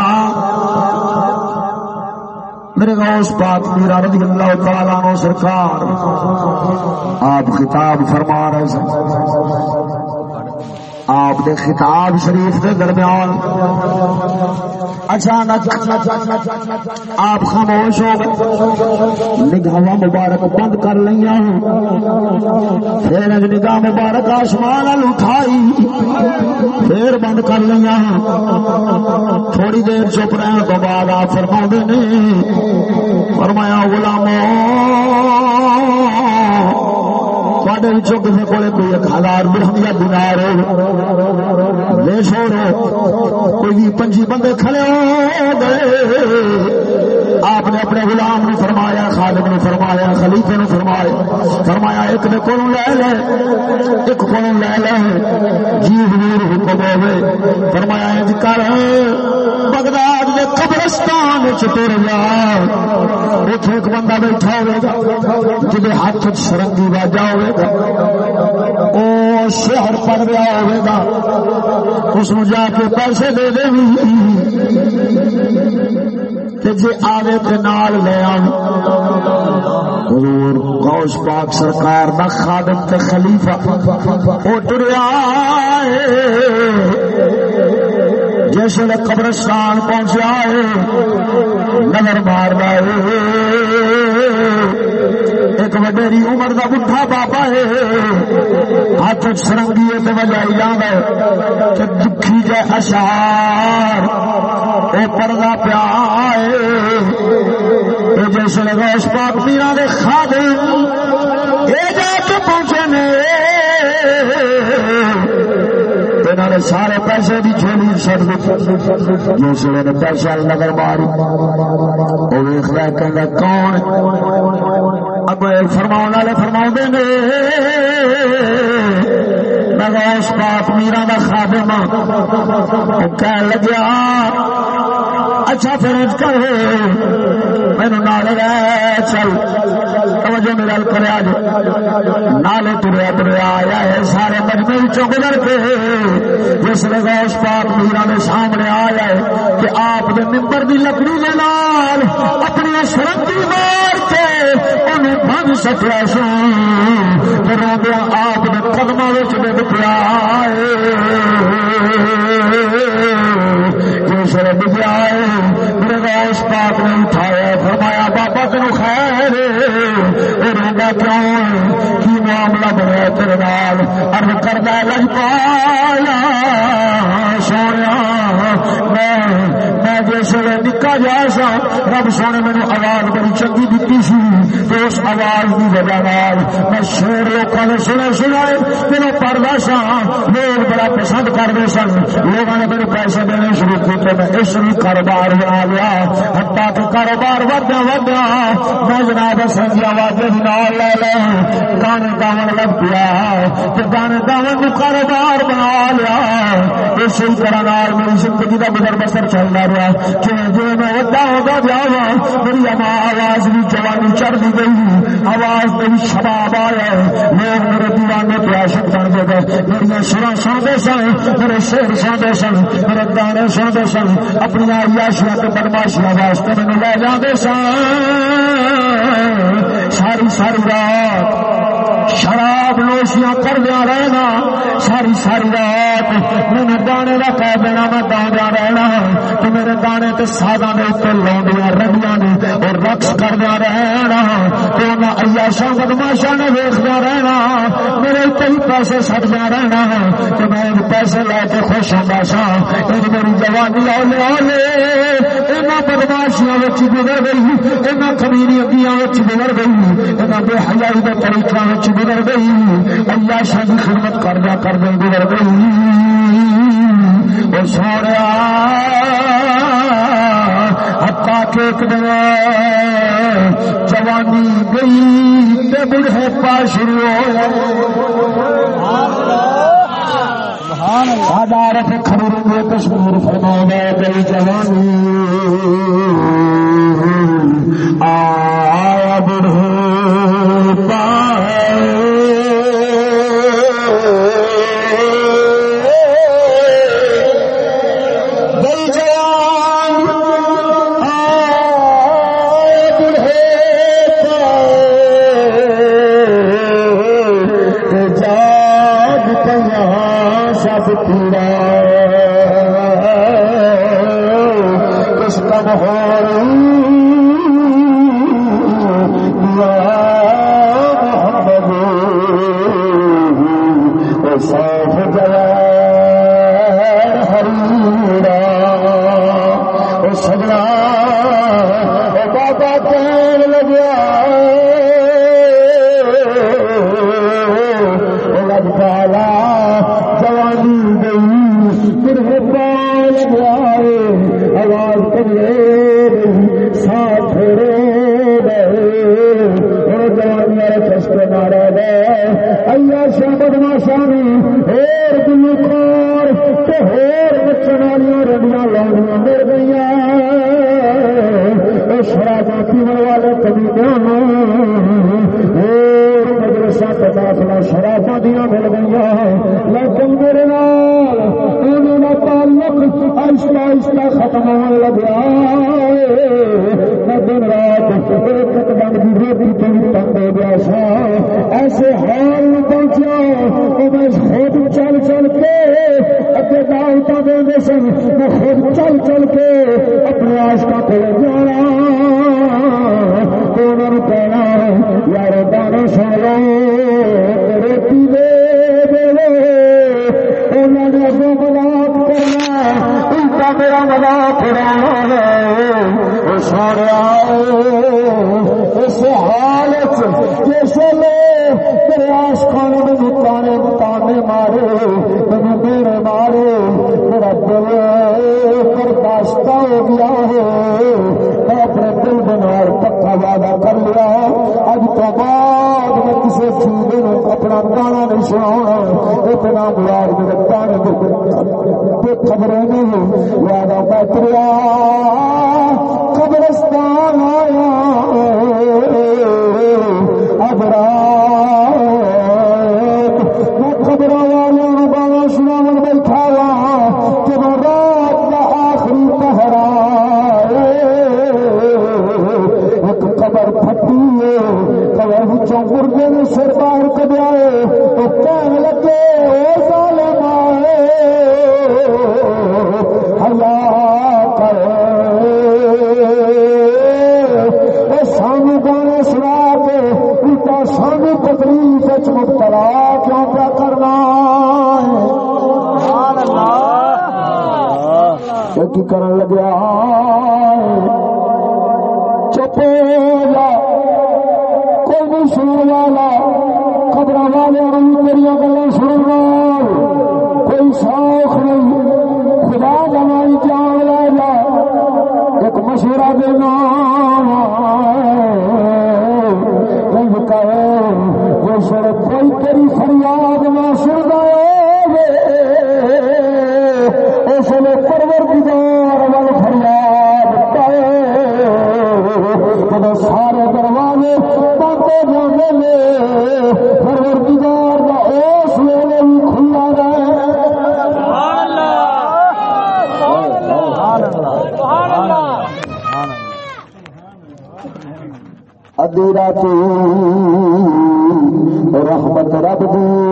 میرے غوث پاک میرا رضی اللہ تعالیٰ نو سرکار آپ خطاب فرما رہے سن۔ آپ دے خطاب شریف دے درمیان اچانک آپ خاموش ہو گئے۔ نگاہ مبارک بند کر لیا پھر نگاہ مبارک آسمان اٹھائی۔ پھر بند کر لیا تھوڑی دیر چپ رہنے تو بعد آپ فرما نے، فرمایا غلاموں کسی کو کوئی ایک ہزار برہم یا دینار ہو۔ لے چھوڑو کوئی پنجی بندے کھڑے ہو گئے۔ آپ نے اپنے غلام نے فرمایا، خالد نے فرمایا خلیفے نے فرمایا فرمایا، ایک نے کون لے لے، ایک کون لے لے جی حضور حکم ہوئے، فرمایا، انج کر بغداد کے قبرستان چتر جا اتنے ایک بندہ بیٹھا ہوئے گا جی ہاتھ وچ سرنگی واجا ہوئے گا، او شہر پڑ رہا ہوئے گا، اس نو جا کے پیسے دے دے جی آوے تے نال لے آو حضور، غوث پاک سرکار دا خادم تے خلیفہ۔ او ٹریا جس نے قبرستان پہنچا ہے، نظر مار ہے۔ ایک وڈیری عمر دا بٹھا پاپا ہے۔ ہاتھ سرنگی بجائی جانا ہے دکھی جائے اشار پردہ پیا جس نے روش پاک میرا دے کھا دے جا کے پہنچے نے۔ سارے پیسے کی چھوڑی سر جس نے پیسہ نظر ماری وہ ویخ کہ کون؟ اب فرماؤ والے فرما گے۔ نگوش پاپ میرا کا خادم ہاں۔ کہہ لگیا اچھا پھر کر مینو نال چل۔ توجہ میرا کرا نالے تریا تریا آیا ہے، سارے مجمے گزر کے۔ جس نے گوش پاک میرا نے سامنے آیا ہے کہ آپ نے ممبر کی لکڑی کے نال اپنی سرنگی مار کے انہیں بن سکیا سو۔ روڈیا آپ نے قدموں ڈگ پیا جس نے ڈگیا ہے میرے گوش پاک نے اٹھایا، فرمایا، بابا تین خیر روندا کیوں کی معاملہ بنیا تیرے نال ارد کردا لگ پایا سویا میں میں جس گیا سا، رب سونے مینو آواز بڑی چنگی دیتی سی، تو اس آواز کی وجہ میں شیر لوگوں نے سنے سنا میرا پڑھتا سا، لوگ بڑا پسند کرتے سن لوگوں نے میرے پیسے دینے شروع کیتے، میں اس لیے کاروبار بنا لیا ہٹا کے کاروبار ودیا ودیا میں جناب سنگیا واجے نال لے لے گانے گاون لگ پیا گانے گاون کاروبار بنا لیا، اسی طرح میری زندگی کا گزر بسر چلتا رہا کہ جی میں ہوگا میری آواز بھی جوانی چڑھتی گئی۔ آواز میری شباب آیا۔ لوگ میرے دیوانے پیاشک بن گئے میرے سر سوندے سن، میرے شیر سوندے سن، میرے گانے سوندے سن۔ اپنی آیاشیا کے بدماشیا واسطے مجھے لے جاتے سن۔ ساری ساری رات شراب نوشیاں کردیا رہنا۔ ساری ساری رات گانے کا کہہ دینا میں گاؤں رہنا تو میرے گانے تو سادہ نے اتنے لاؤنڈیا رنگیا نے اور رقص کردیا رہنا تو میں ایاشا بدماشا نے ویخدیا رہنا میرے اتنے ہی پیسے سٹدیا رہنا تو میں پیسے لے کے خوش ہوں سا ایک میری جوانی آ لے یہاں بدماشیاں گزر گئی۔ یہاں کمیری اگیاں گزر گئی۔ یہاں بے حیائی کے طریقہ گزر گئی۔ اللہ کی خدمت کردیا کر دیں گزر گئی۔ اور سارا ہتا کے ایک جوانی گئی تے بڑھے پا شروع ہزار خبر کشمیر فرما گئی جوانی۔ آیا بڑھے رحمت رب دی۔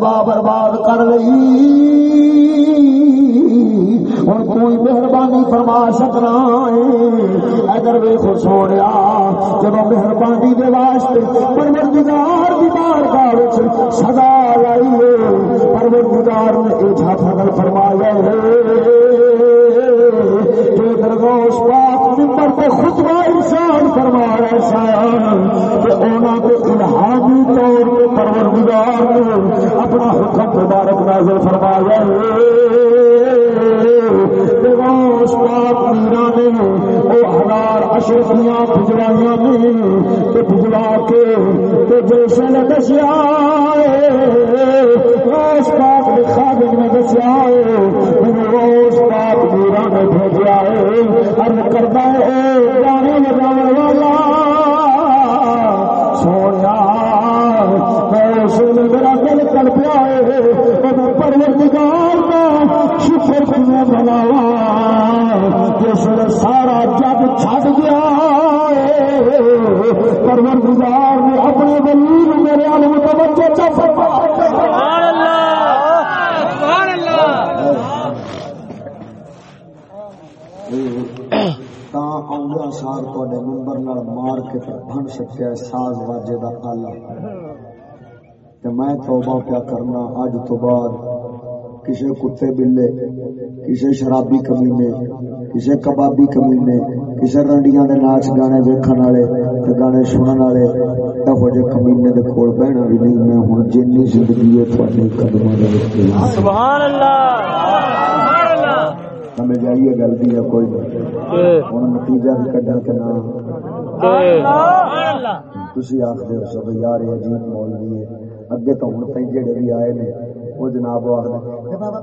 تباہ برباد کر رہی ہوں کوئی مہربانی فرما سکنا ہے۔ اگر وے خوش ہو رہا جب مہربانی دے واسطے پروردگار دی بارگاہ سزا لائی پروردگار نے اے فضل فرمایا ہے کہ درگوش پاک ممبر پہ خطبہ انسان فرمایا شان کہ اونا کو نازل فرمایا ہے۔ ہزار اشرفیاں پجوائیاں نے بجوا کے جیسے نے دسیا۔ پروردگار نے اپنے دلیل میرے علم توجہ سبحان سال تے ممبر مار کے بن سکیا ساز واجے کا آلہ۔ میں توبہ پیا کرنا اج تو بعد کسی کتے بلے کسی شرابی کمینے کسی کبابی کمینے کسی رنڈیاں دے ناچ گانے ویکھن والے تے گانے سنن والے یہو جے کمینے دے کول بہنا بھی نہیں میں ہن جنی زندگی ہے تھوڑے قدماں دے وچ سبحان اللہ سبحان اللہ ہمیں جائیے گل دی کوئی ہن نتیجہ بھی کڈا کے نا تسی ہو سب یار عجیب مولوی ہے اگے تو ہن جڑے بھی آئے نے وہ جناب بابا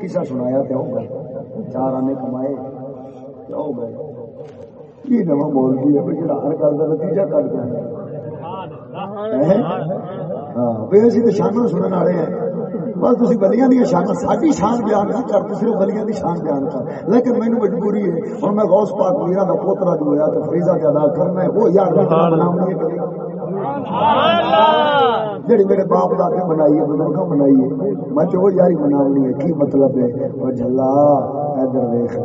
کسا سنایا تو چار آنے کمائے، کیا ہو گئے؟ یہ نواں بول گیا جڑا ہر گل کا نتیجہ کر ہاں اسی تو شانہ سننے والے ہیں۔ بس تھی گلیاں دیا شان ساری شان بیان نہیں کرتے صرف گلیاں کی شان بیان کر۔ لیکن مینو مجبوری ہے ہوں میں غوث پاک میرا کا پوترا جو ہوا تو فریضا کے ادا کرنا ہے، وہ یار بناؤں گی جڑی میرے باپ دادے منائی ہے بزرگ منائی ہے میں تو یاری مناونی ہے کی مطلب ہے؟ او جھلا ادھر دیکھ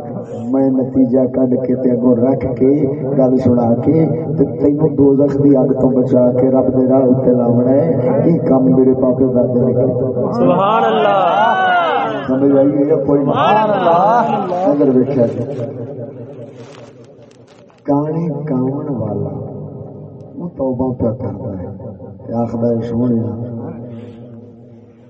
میں نتیجہ کڈ کے تے اگوں رکھ کے گل سنا کے تے تینو دوزخ دی اگ تو بچا کے رب دے راہ تے لاونا ہے۔ کی کم میرے باپ دادے نے کیتا؟ سبحان اللہ۔ سمجھ آئی ہے کوئی؟ سبحان اللہ۔ اگر ویکھیا کہانی کاون والا۔ وہ توبہ پہ کرتا ہے۔ آخر سونے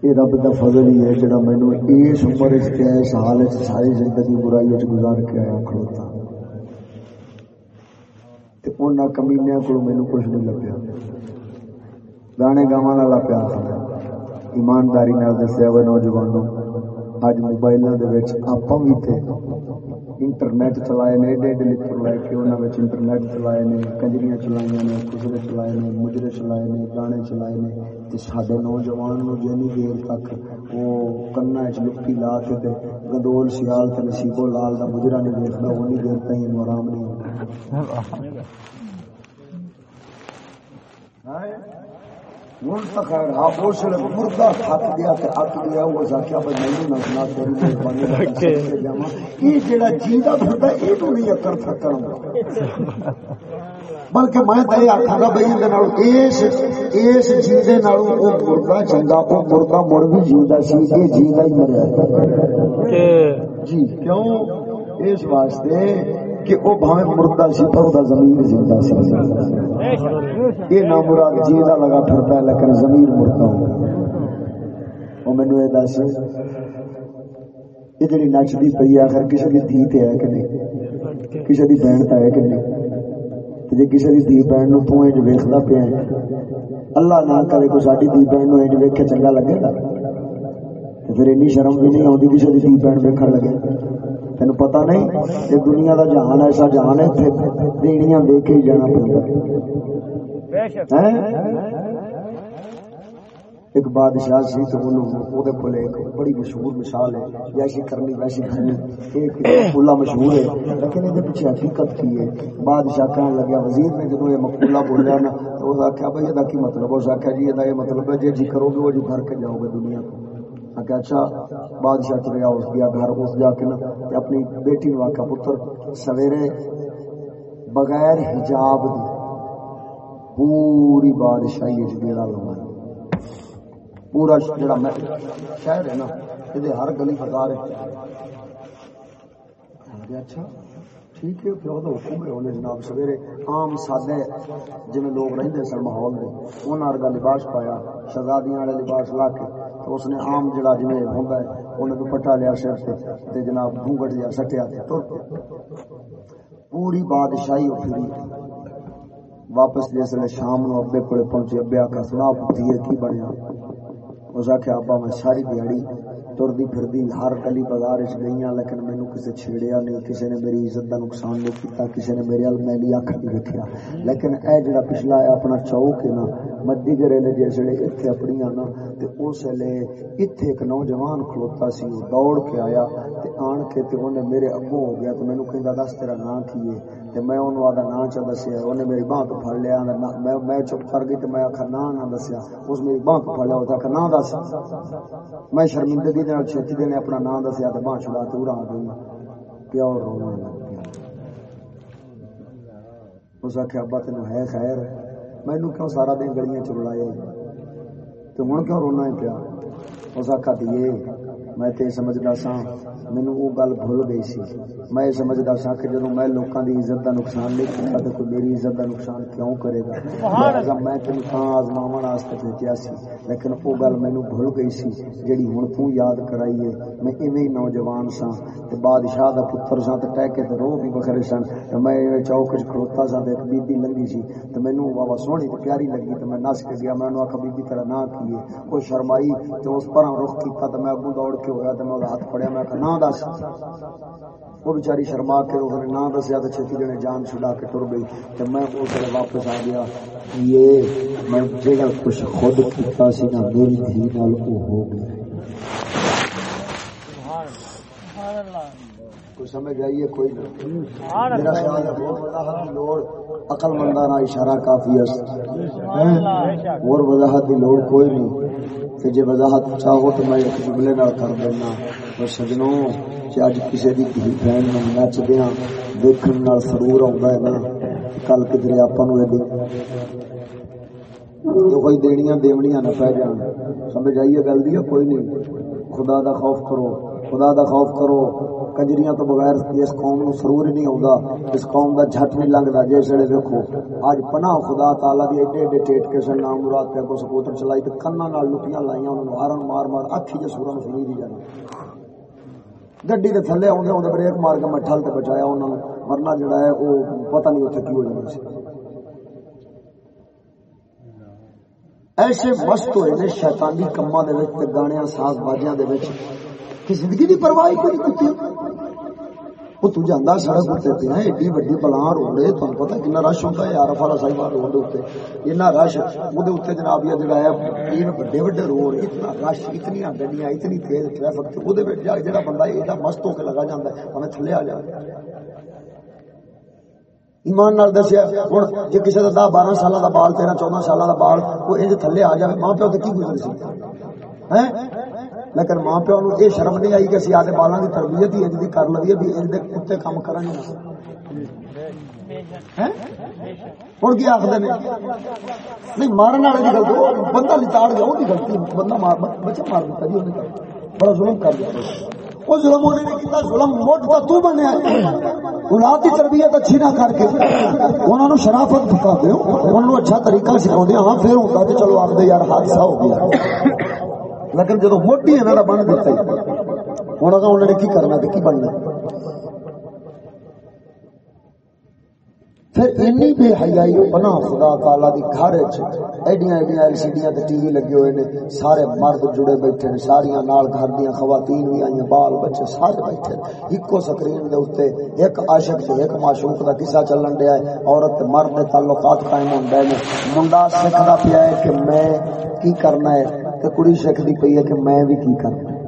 یہ رب کا فضل ہی ہے جڑا مینو اس عمر، اس حال ساری زندگی برائی گزار کے آیا کھڑوتا ان کمینیا کو مینو کچھ نہیں لگیا گانے گاوا والا پیار تھا ایمانداری دسیا وہ نوجوانوں اج موبائل آپ بھی تھے۔ انٹرنیٹ چلائے نے ایڈے ایڈے لکھر لے کے انہوں انٹرنیٹ چلائے نے کنجریاں چلائیاں نے خسرے چلائے نے مجرے چلائے نے گانے چلائے نے تے ساڈے نوجوان نو جنی دیر تک وہ کنا لکی لا کے تے گندول سیال تے نصیبو لال دا مجرا نہیں دیکھدا اونی دیر تائیں آرام نہیں ہوندا ہوں تو خیر اس لیے مردہ تھک گیا تے اک گیا وہ آخیا بھائی میں نہ سنا تیری مہربانی یہ جڑا جیتا پھرتا یہ تو نہیں اکر تھکن۔ بلکہ میں تو یہ آخا گا بھائی اس اس جیندے نالوں وہ مردہ چنگا وہ مردہ مڑ بھی جیتا سی یہ جیتا ہی مریا۔ جی کیوں؟ اس واسطے کہ وہ بھاوے مردہ سی پر وہ زمین زندہ سی۔ یہ نہ مراد جیدا لگا پھرتا ہے، لیکن زمین مردہ ہو وہ مینو یہ دس، یہ جی نچتی پی آخر کسی کی دھی تے ہے کہ نہیں؟ کسی کی بہن تے ہے کہ نہیں؟ جی کسی کی دھی بہن نو تو انج ویکھدا پیا اللہ نہ کرے کوئی ساری دھی بہن نو انج ویکھے چنگا لگے گا؟ پھر اینی شرم بھی نہیں آتی کسی کی دھی بہن ویکھن لگے۔ تین پتا نہیں یہ دنیا کا جہان ایسا جہان ہے دینیاں دے کے ہی جانا پڑتا ایک بادشاہ سی تو وہ ایک بڑی مشہور مثال ہے۔ جیسی کرنی ویسی کرنی ایک مقولہ مشہور ہے لیکن یہ پیچھے حقیقت کی ہے۔ بادشاہ کہنے لگیا وزیر نے جدو یہ مقولہ بولیا نا تو اس آخیا بھائی یہ مطلب اس آخیا جی یہ مطلب ہے جی جی کرو گے وہ جی گھر کے جاؤ گے دنیا کو۔ کہ اچھا بادشاہ چلے اس گیا گھر، اس جا کے نا اپنی بیٹی نو آخا پتر، سویرے بغیر حجاب دی پوری بادشاہی گیڑا لوا پورا جڑا شہر ہے نا یہ ہر گلی بازار اچھا۔ ٹھیک ہے پیو تو حکم ہے انہیں جناب سویرے عام سادے جی لوگ رہتے سن ماحول میں انہوں نے لباس پایا، شہزادیاں والے لباس لا کے، تو اس نے عام جڑا جی ہوں انہیں دوپٹا لیا سر سے جناب گھونگٹ لیا سٹیا تر پوری بادشاہی پھری واپس جس نے شام نو ابے کو پہنچے ابے آخر سنا پوچھیے کی بنیا؟ اس آخیا ابا میں ساری دیہڑی تردی پھردی ہر گلی بازار گئی لیکن مینو کسی چھیڑیا نہیں کسی نے میری عزت کا نقصان نہیں کیتا کسی نے میرے میلی اکھ نہیں رکھا لیکن اے جڑا پچھلا ہے، اپنا چوک ہے نا مدی گرے نے جیسے اتنے اپنی نا اس ویلے اتنے ایک نوجوان کھلوتا سی دوڑ کے آیا، تے آن کے تے انہیں میرے اگوں ہو گیا تو مینو کہ دس تیرا نام کی ہے؟ تے میں انہوں آدھا نام چا دسیا انہیں میری باہ تو پھڑ لیا میں چپ کر گئی تو میں آخر نام نہ دسیا۔ اس میری باہ تو پھڑ لیا، اس آخر نام دس۔ میں شرمندگی دے چھتی دینے اپنا نام دسیا تو باہ چھڑا تو رہا گئی پیو رونا لگ گیا اس آخر ابا تین ہے خیر۔ مینو کیوں سارا دن گلیاں چلایا تو ہوں کیوں رونا ہے پیا؟ اس آخا دیے میں تے سمجھدا سا مینوں او گل بھول گئی سی۔ میں سمجھدا سا کہ جدوں میں لوکاں دی عزت دا نقصان نہیں کیتا تے کوئی میری عزت دا نقصان کیوں کرے گا؟ لہذا میں تینوں تاں آزماون واسطے بھیجیا سی لیکن او گل مینوں بھول گئی سی جڑی ہن تو یاد کرائی ہے میں ایویں نوجوان سا تے بادشاہ دا پتر سا تے ٹہ کے تے روح بھی بکھرے سن۔ تے میں چوک وچ کھڑوتا سا تے ایک بی بی لنگی سی۔ تے مینوں بابا سونی تے پیاری لگی تے میں نس کے گیا میں انہوں آکھا بی بی تیرا نام کی ہے او شرمائی تے اس پر رخ کیتا تے میں اگوں دوڑ کے ہویا تے میں ہاتھ پڑیا میں کہا نام دس۔ وہ بیچاری شرما کے اس نے نہ دسیا تو چھتی جنے جان چھڑا کے ٹر گئی۔ تو میں اس نے واپس آ گیا۔ یہ میں جگہ کچھ خود کیتا سی نا میری دھی نال او ہو گیا۔ کوئی سمجھ آئیے کوئی نہیں میرا خیال ہے بہت وضاحت کی لوڑ عقل مندانہ اشارہ کافی ہے اور وضاحت کی لوڑ کوئی نہیں۔ تے جے وضاحت چاہو تو میں ایک جملے نال کر دینا۔ او سجنوں کہ اج کسے دی دھی بہن نوں نچ دیاں، دیکھن نال سرور آتا ہے نا کل کدھر آپ کوئی دینیاں دیونیاں نہ پی جان۔ سمجھ آئیے گل دی کوئی نہیں؟ خدا دا خوف کرو۔ خدا دا خوف کرو۔ کنجریاں تو بغیر اس قوم نو سرور ہی نہیں آتا اس قوم دا جھٹ نہیں لگتا جس ویلے دیکھو اج پناہ خدا تعالی دی ایڈے ایڈے ٹیٹ کے سن۔ نام مراد پہ کو سپوتر چلائی تے کنا نال لٹیاں لائیاں انہوں ہارن مار مار اکھی جے سورن سنی دی جانی گڈی کے تھلے آدھے آدھے بریک مار کے میں ٹھل بچایا انہوں نے ورنہ جڑا ہے وہ پتہ نہیں اتنے کی ہو جانا سی۔ ایسے مست ہوئے نے شیطانی کما دے گانے ساز باجیاں دے وچ۔ کہ زندگی کی پرواہ کوئی نہیں کی وہ تو سڑک ایڈی وڈی روڈ ہے رش ہے، یار صاحب روڈ اتنا رش جناب یہ جڑا ہے، تین روڈ، اتنا رش، اتنی گڈیاں، اتنی تیز ٹریفک جا بندہ ایڈا مست ہو کے لگا جاتا ہے ہمیں تھلے آ جائے ایمان نال دسیا ہوں جی کسی کا دہ بارہ سال کا بال، تیرہ چودہ سال کا بال، وہ انج تھلے آ جائے ماں پیو تو کی گزر سی لیکن ماں پیو نو یہ شرم نہیں آئی کہ اسی آدھے بالاں کی تربیت ہی انج کر لویے بھی انج کتے کام کرن ہوں نہیں۔ مارن والے غلطی بندہ لتاڑ گیا غلطی، بندہ مار، بچہ مار دیتا جی بڑا ظلم کر دیا۔ ظلم ہونے نے کیتا، ظلم موٹ تو بنیا اولاد تربیت اچھی نہ کر کے انہوں شرافت دکھا دو اچھا طریقہ سکھا دیا ہاں پھر ہوتا کہ چلو آپ یار، حادثہ ہو گیا۔ لیکن جدو موٹی انہوں نے بن دیتا ہوں اگر انہوں نے کی کرنا تو کی بننا؟ پھر اینی بے حیائی بنا خدا تعالی دی گھر وچ ایڈیاں ایڈیاں ایل سی ڈیاں تے ٹی وی لگے ہوئے نے، سارے مرد جڑے بیٹھے نے ساریاں نال گھر دیاں خواتین وی آئیاں، بال بچے سارے بیٹھے اکو سکرین دے اوتے ایک عاشق تے ایک معشوق دا قصہ چلن ڈیا ہے۔ عورت تے مرد دے تعلقات قائم ہوندے نے۔ منڈا سکھدا پیا ہے کہ میں کی کرنا ہے؟ تے کڑی سکھدی پئی ہے کہ میں بھی کی کرنا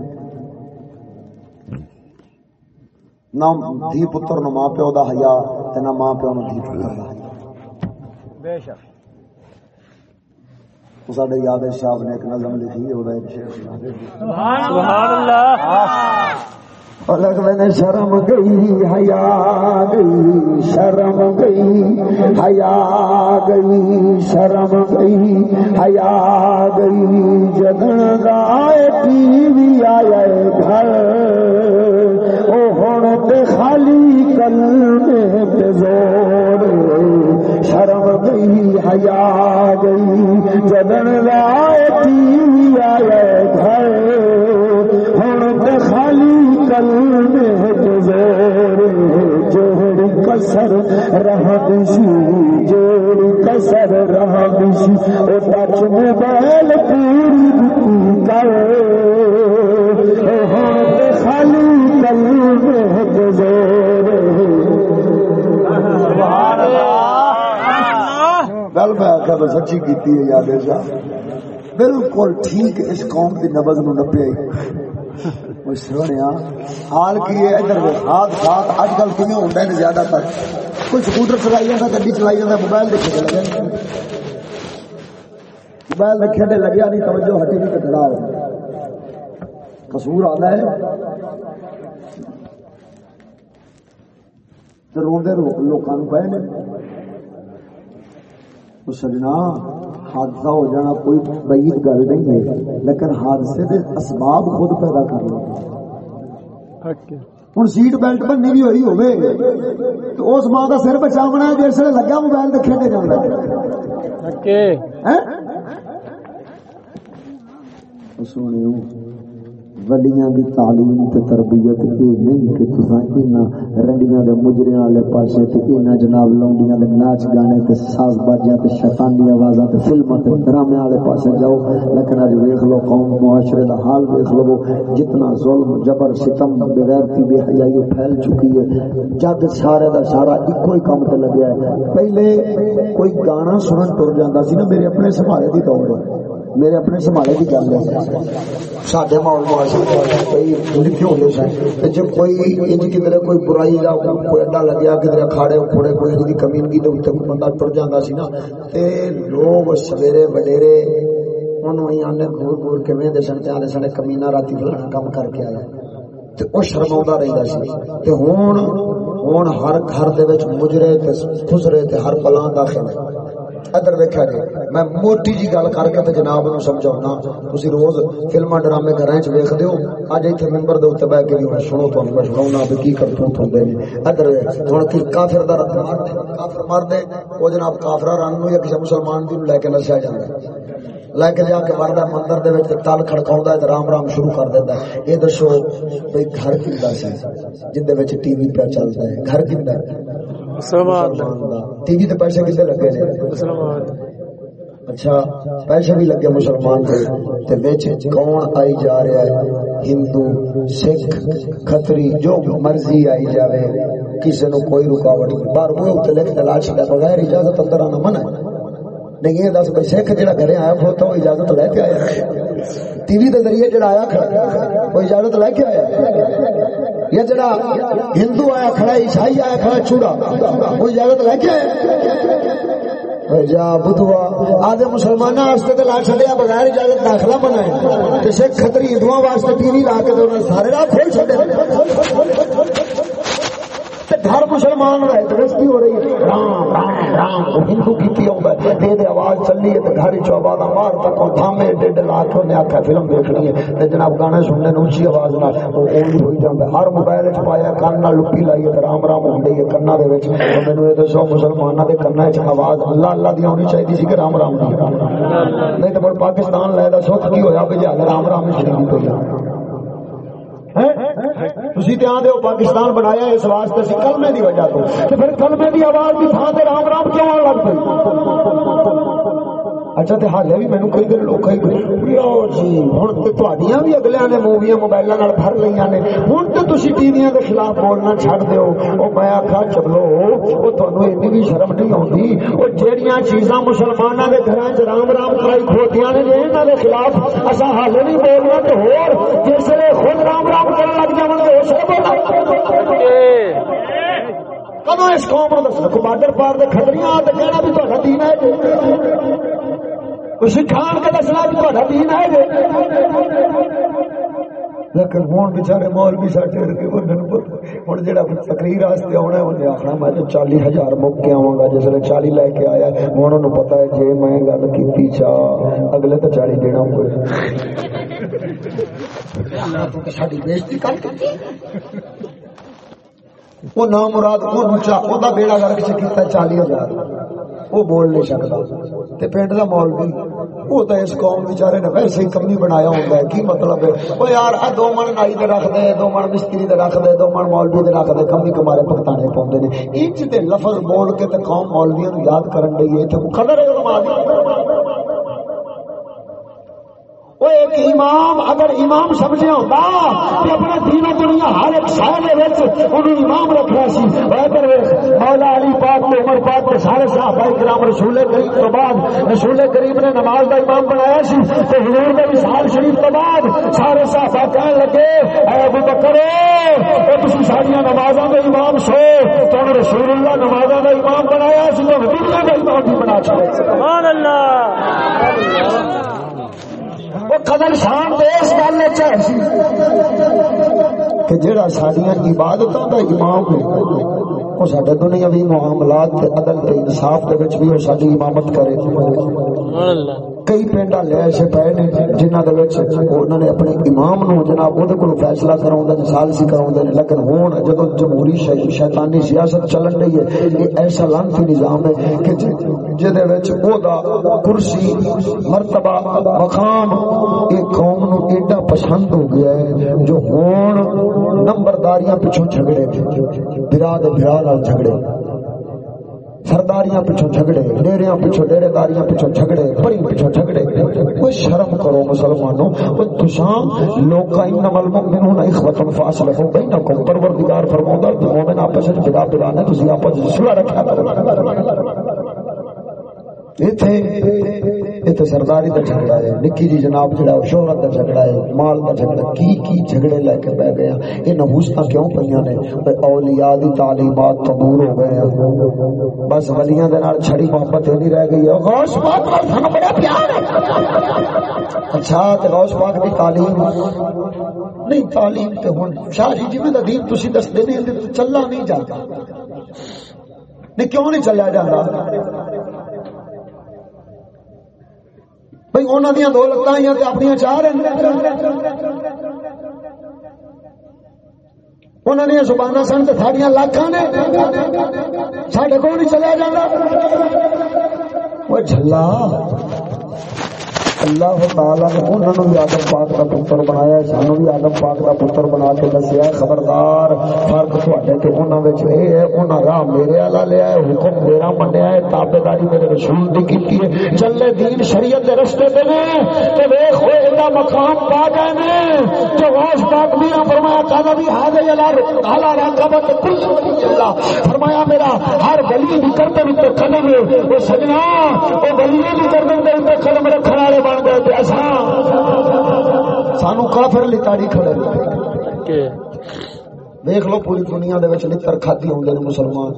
نہ دھی پتر نو ماں پیو دا حیا تے نہ ماں پیو نو دھی پتر دا حیا بے شک ساڈے یاد صاحب نے ایک نظم لکھی ہے اودا ایک شعر سبحان اللہ الگ میں شرم گئی حیا گئی شرم گئی حیا گئی شرم گئی حیا گئی جدن گائے ٹی وی آیا گھر او ہوں تے خالی کل میں زور شرم گئی حیا گئی جدن گائے ٹی وی آیا کسر رہا دشی جوڑی کسر رہا دشی او ٹچ موبائل پوری کر ہاں خالی کل گل میں آخر تو سچی کی یاد بالکل ٹھیک اس قوم کی نبز نو نپے سونے حال کی ہے ادھر ہاتھ حادثات اج کل کیوں ہوتا ہے زیادہ تر؟ کوئی سکوٹر چلائی جاتا گی چلائی جاتا، موبائل دیکھے لگے موبائل دیکھے تے لگیا نہیں، توجہ ہٹی نہیں کٹڑا ہو قصور آتا ہے۔ روندے لوگوں پہ سجنا حادثہ ہو جانا کوئی بعید گل نہیں ہے لیکن حادثے کے اسباب خود پیدا کر لو ہوں سیٹ بیلٹ بننی بھی ہوئی ہوگی تو اس ماں کا سر بچا بنا جس نے لگا موبائل دیکھے دے جانا سونے وڈیاں دی تعلیم تے تربیت اے نہیں کہ تساں انہاں رنڈیاں دے مجریاں والے پاسے تے انہاں جناب لونڈیاں دے ناچ گانے تے ساز باجیاں تے شیطان دی آوازاں تے فلماں تے ڈرامے والے پاسے جاؤ۔ لیکن اج ویکھ لو قوم معاشرے دا حال ویکھ لو۔ جتنا ظلم، جبر، ستم، بغیرتی، بے حیائی پھیل چکی ہے۔ جگ سارے دا سارا اکو ہی کام تے لگیا ہے۔ پہلے کوئی گانا سنن ٹر جاندا سی نا میرے اپنے سنبھالے دی دور میرے اپنے سنبھالے کی گل ہے۔ سڈے ماحول لکھے ہوتے سن جب کوئی انج کدھر کوئی برائی کا کوئی اڈا لگیا، کدھر اکھاڑے اکھوڑے کوئی انج کی کمیونٹی کے اتنے کوئی بندہ ٹر جاتا سی نا۔ تے لوگ سویرے وڈیرے، انہوں ہی آنے گور گور کے وہدے سن تے سن کمینا رات فلانا کام کر کے آیا۔ تے وہ شرما رہتا سی۔ تے ہوں ہوں ہر گھر دے مجرے تے خسرے تے ہر پلاں داخل ہے۔ ادھر ویکیا جی میں موٹی جی گل کر کے جناب نو سمجھاؤنا۔ تھی روز فلما ڈرامے گھر چ ویخ دو اج اتنے ممبر دے اتنے بہ کے بھی سنو تو میں سنا بھی کی کرتوت ہوتے ہیں ادھر ہوں کافر کا رت مار دے، کافر مار دے۔ وہ جناب کافرا رنگ یا کسی مسلمان کی لے کے نسیا جائے لے کے جا کے مرد مندر دے وچ تل کھڑکاؤں ہے رام رام شروع کر دیتا ہے۔ یہ دسو بھائی گھر کندا سی جن وچ ٹی وی پہ چلتا ہے۔ گھر کندا ٹی وی تے پیسے لگے نے؟ اچھا پیسے بھی لگے مسلمان کون آئی جا رہا ہے؟ ہندو سکھ کھتری جو مرضی آئی جاوے کسی نو کوئی رکاوٹ نہیں۔ بار اتنے لکھ دلا چکا بغیر اجازت اندر آنا منع ہے۔ نہیں یہ دس بھائی سکھ جہاں گھر آیا ہو تو اجازت لے کے آیا۔ ٹی وی کے ذریعے جڑا آیا کھڑا وہ اجازت لے کے آیا۔ یا جڑا ہندو آیا کھڑا عیسائی آیا کھڑا چوڑا۔ وہ اجازت لے کے جا بدھوا، آدھے مسلمان واسطے لا چڈیا بغیر اجازت داخلہ بنایا سکھ کتری ہندو واسطے ٹی وی لا کے سارے راہ ہر مسلمان بےزتی ہو رہی ہے۔ رام رام رام ہندو کی دے دے آواز چلی ہے گھر چوبا مار تک تھامے ڈیڈ لا کے انہیں آخیا فلم دیکھنی ہے۔ جناب گانے سننے اچھی آواز نہ ہوئی جاتا ہر موبائل چ پایا کن نہ لپی لائی ہے رام رام ہوں گئی ہے کنا میرے یہ دسو مسلمانوں کے کنا چ آواز اللہ اللہ دی ہونی چاہیے سی کہ رام رام نہیں تو پاکستان لے دسو کی ہوا بھی جی رام رام شریف پہ تھی دھیان دو پاکستان بنایا اس واسطے سی کلمے دی وجہ تو پھر کلمے دی آواز کی تھان سے رام رام کیوں آن لگ پی اچھا تے حالے بھی مینوں کئی دن لوکا ہی لو جی ہن تے تہاڈیاں بھی اگلیاں نے موویاں موبائلاں نال بھر لیاں نے ہن تے تسی ٹی ویاں دے خلاف بولنا چھڈ دیو او میں آکھا چلو او تانوں اینی بھی شرم نہیں ہوندی او جیڑیاں چیزاں مسلماناں دے گھراں وچ رام رام کرائی کھوتیاں نے انہاں دے خلاف اساں حالے نہیں بولنا تے ہور جس لے خود رام رام کرن لگ جاون تے اس بولنا کدو اس قوم نو دسو بارڈر پار دے کھڑیاں تے کہنا بھی تہاڈا دین ہے کے دسنا بھی تھوڑا دین ہے لیکن ہوں بچارے مول بھی ساڈے کے ہوں جا تقریر واسطے آنا انہیں آخنا میں تو چالی ہزار موقع آواں گا جس نے چالی لے کے آیا ہوں انہوں پتا ہے جی میں گل کی چاہ اگلے تو چالی دینا پڑے وہ نام مراد وہ بیڑا گرک چالی ہزار۔ وہ بول نہیں سکتا۔ پنڈ کا مول بھی وہ تو اس قوم بچارے نے ویسے ہی کمی بنایا ہوتا ہے، کی مطلب ہے؟ وہ یار، آ دو من نائی دے رکھ دے، دو من مستری دے رکھ دے، دو من مولوی دے رکھ دے، کمی کمارے پکتانے پاؤں نے۔ انچ دے لفظ بول کے تے قوم مولویوں یاد کرن رہی ہے تو قدر ہے۔ وہ ایک امام، اگر امام سمجھے ہوتا کہ اپنے دین و دنیا ہر ایک شہر انہوں امام رکھنا سی۔ بہتر مولا علی پاک نے عمر پاک کے سارے صحابہ کرام رسول کریم تو بعد رسول کریم نے نماز کا امام بنایا سی تو حضور نے وشال شریف تو بعد سارے صحابہ کہنے لگے، اے ابو بکر، اے تسی ساری نمازاں دے امام سو۔ تو رسول اللہ نمازاں دا امام بنایا سی تو دنیا دا امام بھی بنا چھڑے سبحان اللہ۔ وہ قدر شان اس گل کہ جڑا سڈیا عبادت کا امام ہے وہ سارے دنیاوی معاملات عدل انصاف کے بھی وہ ساری امامت کرے۔ کئی پنڈ لے ایسے پے نے جنہ انہوں نے اپنے امام نو جناب اودے وہ فیصلہ کراوندا کرا سالسی کرا لیکن ہوں جب جمہوری شیطانی سیاست چلن رہی ہے یہ ایسا لانتی نظام ہے کہ جے دے وچ اودا کرسی مرتبہ مقام یہ قوم نو ایڈا پسند ہو گیا ہے جو ہوں نمبرداریاں پچھو جھگڑے برا دے برا جھگڑے سرداریاں پچھو جھگڑے، ڈیریاں پچھو ڈیرے داریاں پچھو جھگڑے، پری پچھو جھگڑے۔ کوئی شرم کرو مسلمانوں، کوئی تشام لوگ کا انما المؤمنون اخوة فاصلحوا بینکم پروردگار فرماؤں گا مومن آپس وچ بلا بلا نے تسی آپس وچ صلح رکھا کرو۔ سرداری کا جھگڑا ہے نکی جی جناب جڑا شہرت کا جھگڑا ہے مال کا جھگڑا کی کی جھگڑے لے کے بہ گیا یہ نحوست کیوں پہ نے اولیاء دی تعلیمات تو دور ہو گئے ہیں بس ولیاں دے نال چھڑی محبت نہیں رہ گئی ہے غوث پاک نال تھانوں بڑا پیار ہے اچھا تے غوث پاک دی تعلیم نہیں تعلیم تے ہن شاہ جی جویں دا دین تسی دس دے نہیں چلنا نہیں جاتا نہیں کیوں نہیں چلیا جاتا بھائی انہوں دیا دو لتاں اپنی چار انہوں نے زبان سن تو ساڑیاں لاکھاں نے۔ سڈے کو نہیں چلیا جانا وہ جھلا۔ اللہ تعالی نے انہوں نے بھی آدم پاک کا پتر بنایا سانو بھی آدم پاک کا پتر بنا کے دسیا خبردار، فرق تھوڑے تے انہاں وچ اے ہے، انہاں راہ میرے والا لیا ہے، حکم میرا منیا ہے، تابعداری میرے رسول دی کیتی ہے، چلے دین شریعت دے رستے تے نے، تے ویکھ او ایڈا مقام پا گئے نے، جو غوث پاک بھی فرمایا کہا بھی ہاں یار اعلی رقبت کل اللہ، فرمایا میرا ہر ولی بھی کرتے بھی قدم ہے او سجنا او ولی بھی کرتے بھی قدم رکھنے گئے سانو کافر لتاڑی کھڑے۔ دیکھ لو پوری دنیا دے وچ لتر کھادی ہوندے نے مسلمان۔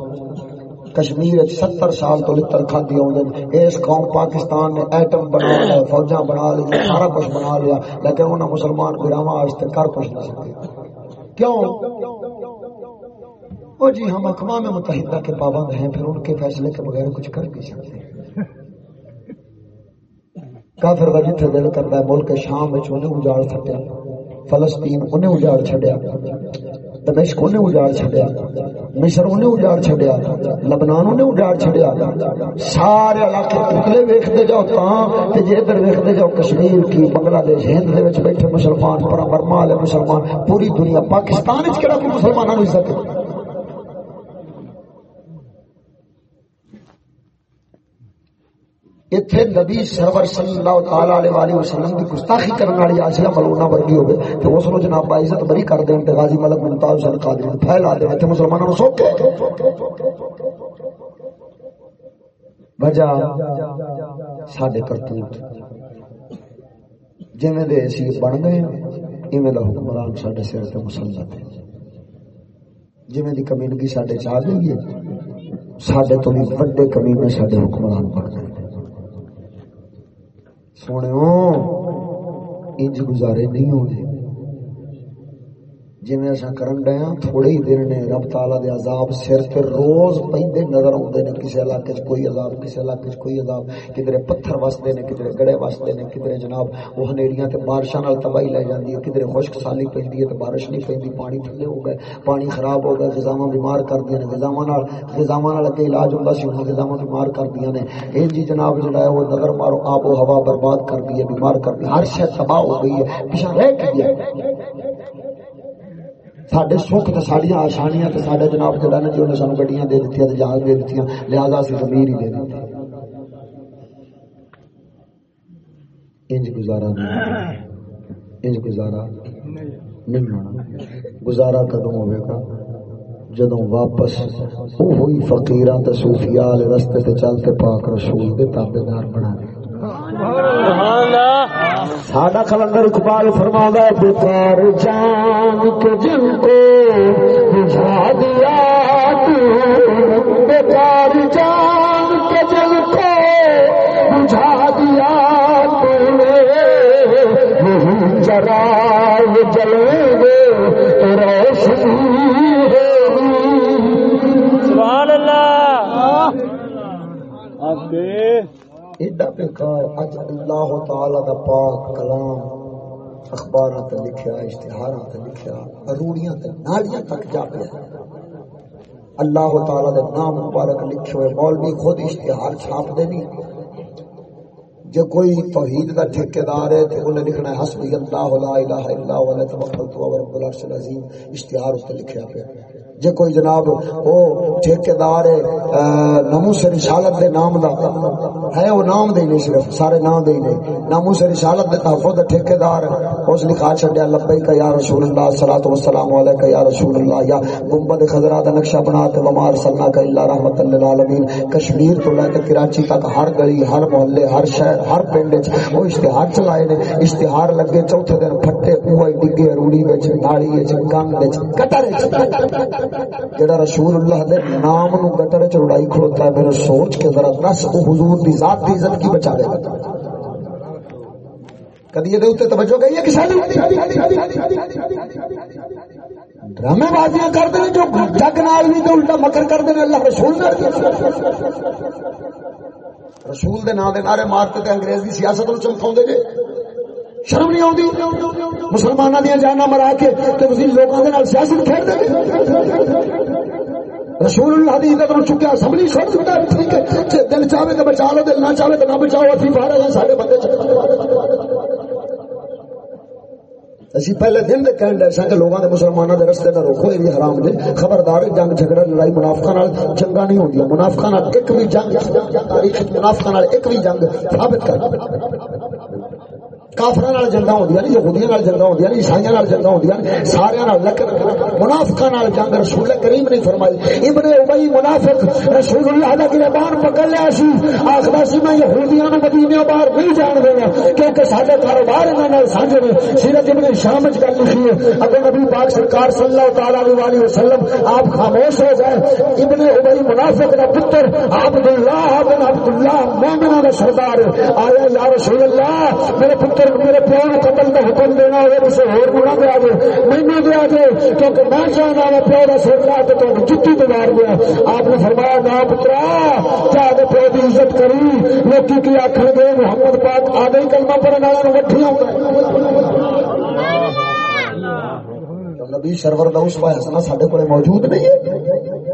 کشمیر ستر سال تو لتر کھادی ہوندے اس قوم پاکستان نے ایٹم بنا لیا فوجاں بنا لی سارا کچھ بنا لیا لیکن انہاں مسلمان گراواں واسطے کر کچھ نہ سکے۔ کیوں؟ او جی ہم اقوام متحدہ کے پابند ہیں پھر ان کے فیصلے کے بغیر کچھ کر نہیں سکتے۔ کافر کا جتھے دل کرتا ہے، ملک شام انہیں اجاڑ چھڈیا۔ فلسطین انہیں اجاڑ چھڈیا۔ دمشق انہیں اجاڑ چھڈیا۔ مصر انہیں اجاڑ چھڈیا۔ لبنان انہیں اجاڑ چھڈیا۔ سارے علاقے اتلے ویکھتے جاؤ تاں تے جے ادھر ویکھتے جاؤ، کشمیر کی، بنگلہ دیش، ہند دے وچ بیٹھے مسلمان پر برما والے مسلمان، پوری دنیا، پاکستان وچ کیڑا کوئی مسلماناں نو عزت؟ ہے اتنے نبی سرور صلی اللہ تعالی علیہ وسلم کی گستاخی کرنے والی آسیا ملونا ورگی ہوگی تو اس کو جناب عزت بری کر دین دیں غازی ملک ممتاز حسین قادری پھیلا دیں تے مسلمانوں کو سوکے وجہ ساڈے کرتوت جویں دے اسی بن گئے ایویں دا حکمران ساڈے سر تے مسلط ہے جویں دی کمیونٹی ساڈے چاہ گئی ہے ساڈے تو بھی وڈے کمینے ساڈے حکمران بن گئے سونے انج گزارے نہیں ہوئے جی اصا کرن ڈے ہاں تھوڑے ہی دن نے رب تالا دے عذاب سر تے روز پہندے نظر آتے نے کسی علاقے کوئی عذاب کسی علاقے چ کوئی عذاب کدھر پتھر وستے نے کدھر گڑے وستے نے کدھر جناب وہ ہنیریاں تے بارشاں نال تباہی لے جاندی ہے کدھر خشک سالی پیندی ہے تے بارش نہیں پیندی پانی تھلے ہو گئے، پانی خراب ہو گیا غذاواں بیمار کر دیا نے، غذاواں نال غذاواں نال اگے علاج ہوندا سی ہن غذاواں بیمار کر دیا نے۔ اے جی جناب جڑا ہے، وہ نظر مارو، آب و ہوا برباد کر دی ہے، بیمار کر دی ہر شے تباہ ہو گئی ہے، پیچھے رہ گئی ہے۔ سڈے سکھ تو سڈیا آسانیاں تو سڈے جناب جڑا نا جی انہیں سانو گڈیاں دے دیتی جہاز دے دیتی لہٰذا اسی زمین ہی دے دیتی انج گزارا انج گزارا نہیں ہونا گزارا کدو ہوئے گا جدو واپس وہی فقیراں تے صوفیاء والے رستے تے چلتے پاک رسول دے تابعدار بنا دے ساڈا کلندر اقبال فرما بیکار جان کے جن کو بجھا دیا بیکار جان کے جن کو بجھا دیا جرا جلیں گے روشنی سبحان اللہ۔ ایڈا بیکار اج اللہ تعالی دا پاک کلام اخباراں تے لکھیا اشتہاراں تے لکھیا، اروڑیاں تے نالیاں تک جا پیا۔ اللہ تعالی دے نام مبارک لکھے ہوئے مولوی خود اشتہار چھاپ دے نہیں۔ جو کوئی توحید دا ٹھیکیدار ہے تے انہیں لکھنا ہے، حسبی اللہ، لا الہ الا هو علیہ توکلت و رب العرش العظیم، اشتہار اس تے لکھیا پیا۔ جے کوئی جناب، او ٹھیکیدار ہے ناموس رسالت دے نام دا۔ ہے او نام دے نہیں صرف، سارے نام دے نہیں۔ ناموس رسالت دے تحفظ ٹھیکیدار، اس لکھا چھڈیا، لبیک یا رسول اللہ، صلوات و سلام علیک یا رسول اللہ، یا گنبد خضرا دا نقشہ بنا تے ومار سلنا کا الا رحمت للعالمین۔ کشمیر تو لے کے کراچی تک ہر گلی، ہر محلے، ہر شہر، ہر پنڈ وچ او اشتہار چلائے نے۔ اشتہار لگے چوتھے دن پھٹے، اوہی ڈگے، روڑی وچ نالی وچ، گند وچ کٹر وچ۔ جڑا رسول اللہ دے نام نو گٹر چ اڑائی کھڑوتا ہے، میرے سوچ کے ذرا دس، او حضور دی ذات دی عزت کی بچا دے کدی یہ اوتے توجہ گئی ہے کہ ساری ڈرامے بازیاں کر دے جو جگ نال بھی تو الٹا مکر کر دے اللہ رسول نال۔ رسول دے نام دے نعرے مارتے تے انگریز دی سیاست نو چمکاوندے جے۔ شرم نہیں آتی مسلمانوں دیا جانا مرا کے لوگوں کے سیاست کھیل دے رسول اللہ حدیث کا بن چکا سب نہیں سمجھ سکتا ٹھیک ہے دل چاہے تو بچا لو دل نہ چاہے تو نہ بچاؤ ابھی باہر ہے سارے بندے اسی پہلے دن دے کہن دے سکے لوگاں دے مسلماناں دے راستے دا روکو اے حرام دے خبردار جنگ جھگڑا لڑائی منافقاں نال جنگا نہیں ہوندیاں منافقاں نال ایک بھی جنگ تاریخ منافقاں نال ایک بھی جنگ ثابت کر کافر نال جنگا ہوندیاں نہیں یہودیاں نال جنگا ہوندیاں نہیں عیسائیاں نال ہوندیاں نہیں سارے نال لیکن منافقاں نال جنگ، رسول کریم نے فرمائی۔ ابن ابی منافق رسول اللہ دا گربان پکڑ لیا سی، آخدا سی، میں یہودیاں نو مدینے باہر نہیں جان دینا، کیونکہ ساڈے کاروبار انہاں نال سانجے نے۔ سیرت ابن شام وچ گل لکھی ہے، اگر نبی پاک سرکار صلی اللہ تعالی علیہ وسلم آپ خاموش ہو گئے ابن ابی منافق دا پتر عبد اللہ بن عبد اللہ مومنوں دا سردار آیا، یا رسول اللہ، میرے پتر میرے پیو نے قتل کا حکم دینا ہوگا اسے ہور گنا دیا جائے مینو دیا جائے کیونکہ میں چاہنا میں پیو کا سوچا تو تم جتی بگاڑ گیا آپ نے فرمایا نہ پترا کیا پیو کی عزت کری؟ لوکی کی آخر گے محمد پاک آدھے ہی کلمہ پڑھنے والے وٹھی نبی سرور دا اس پاس ہسنا سارے کو موجود نہیں ہے۔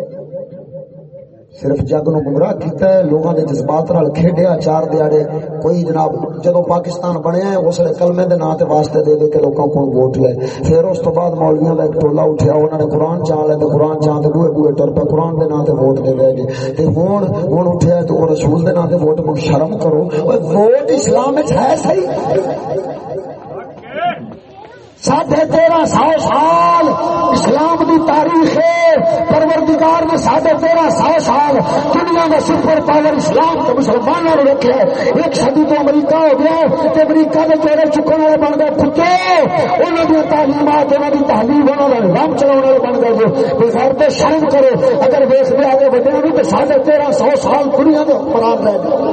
صرف جگ نو گمراہ کیتا ہے لوگوں دے جذبات نال کھیڈیا چار دیاڑے کوئی جناب جدو پاکستان بنیا ہے اس نے کلمے دے نام تے واسطے دے دے کے لوگوں کو ووٹ لے پھر اس تو بعد مولویوں دا ایک ٹولا اٹھیا انہوں نے قرآن چاہ لے تے قرآن چاہ تے بوئے بوئے ٹر پہ قرآن دے نام تے ووٹ دے گئے جی تے ہون ہون اٹھیا ہے تو رسول دے نام تے ووٹ مجھ شرم کرو اوے ووٹ اسلام وچ ہے صحیح ساڑھے تیرہ سو سال اسلام کی تاریخ ہے۔ پروردگار نے ساڑھے تیرہ سو سال دنیا کا سپر پاور اسلام کے مسلمانوں نے رکھے ایک سدی تو امریکہ ہو گیا تو امریکہ کے چہرے چکن والے بن گئے کتے انہوں نے تعلیمات انہوں کی تعلیم انہوں نے رام چلا والے بن گئے جی۔ جو بغیر تو شرم کرو، اگر ویس بھی آگے بڑھے نہیں تو ساڑھے تیرہ سو سال دنیا کے حکمران رہ گئے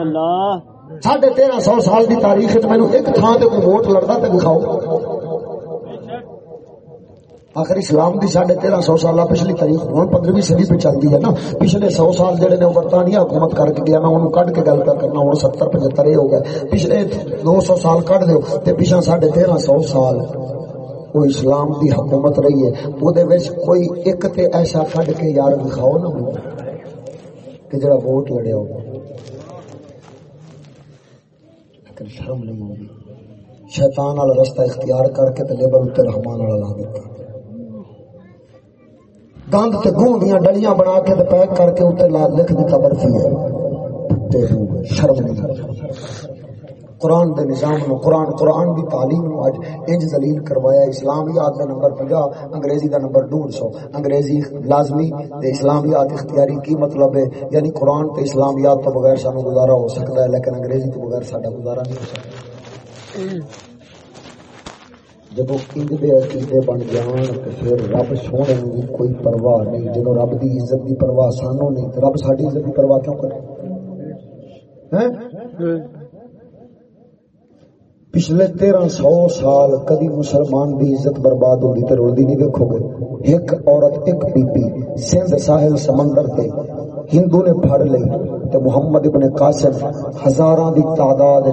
اللہ۔ ساڑھے تیرہ سو سال کی تاریخ مینو ایک تھان سے کوئی ووٹ لڑتا تو دکھاؤ۔ آخر اسلام کی ساڑھے تیرہ سو سال پچھلی تاریخ ہوں پندرہویں صدی پہ چلتی ہے نا۔ پچھلے سو سال جہے نے برطانیہ حکومت کر کے گیا میں انہوں کٹ کے گل کر کرنا ہوں ستر پچہتر یہ ہو گئے۔ پچھلے دو سو سال کٹ دو تو پچھا ساڑھے تیرہ سو سال وہ اسلام دی حکومت رہی ہے۔ وہ کوئی ایک تے ایسا کٹ کے یار دکھاؤ نا۔ کہ جڑا ووٹ لڑے ہوگا لیکن شرم نہیں ہوگی شیطان والا رستہ اختیار کر کے لیبل اتنے رحمان والا لا دیتا۔ گند تے گوں گوندیاں ڈلیاں بنا کے تے پیک کر کے اتنے لکھ دیتا برفی ہے شرم نہیں۔ قرآن دے نظام نو، قرآن قرآن دی تعلیم نو اج انج ذلیل کروایا اسلامیات دا نمبر 50 انگریزی دا نمبر 150 انگریزی لازمی تے اسلامیات اختیاری کی مطلب ہے؟ یعنی قرآن تے اسلامیات تو بغیر سانو گزارا ہو سکتا ہے، لیکن انگریزی تو بغیر ساڈا گزارا نہیں ہو سکتا۔ جدو انج دے عقیدے بن جان تے پھر رب سونے نو کوئی پرواہ نہیں جدو رب دی عزت دی پرواہ سانو نہیں تے رب ساڈی عزت دی پرواہ کیوں کرے؟ ہیں پچھلے تیرہ سو سال کدی مسلمان دی عزت برباد ہوتی تو رڑتی نہیں دیکھو گے۔ ایک عورت، ایک بی بی سندھ ساحل سمندر تے ہندو نے پھڑ لی تے محمد ابن قاسم ہزاراں دی تعداد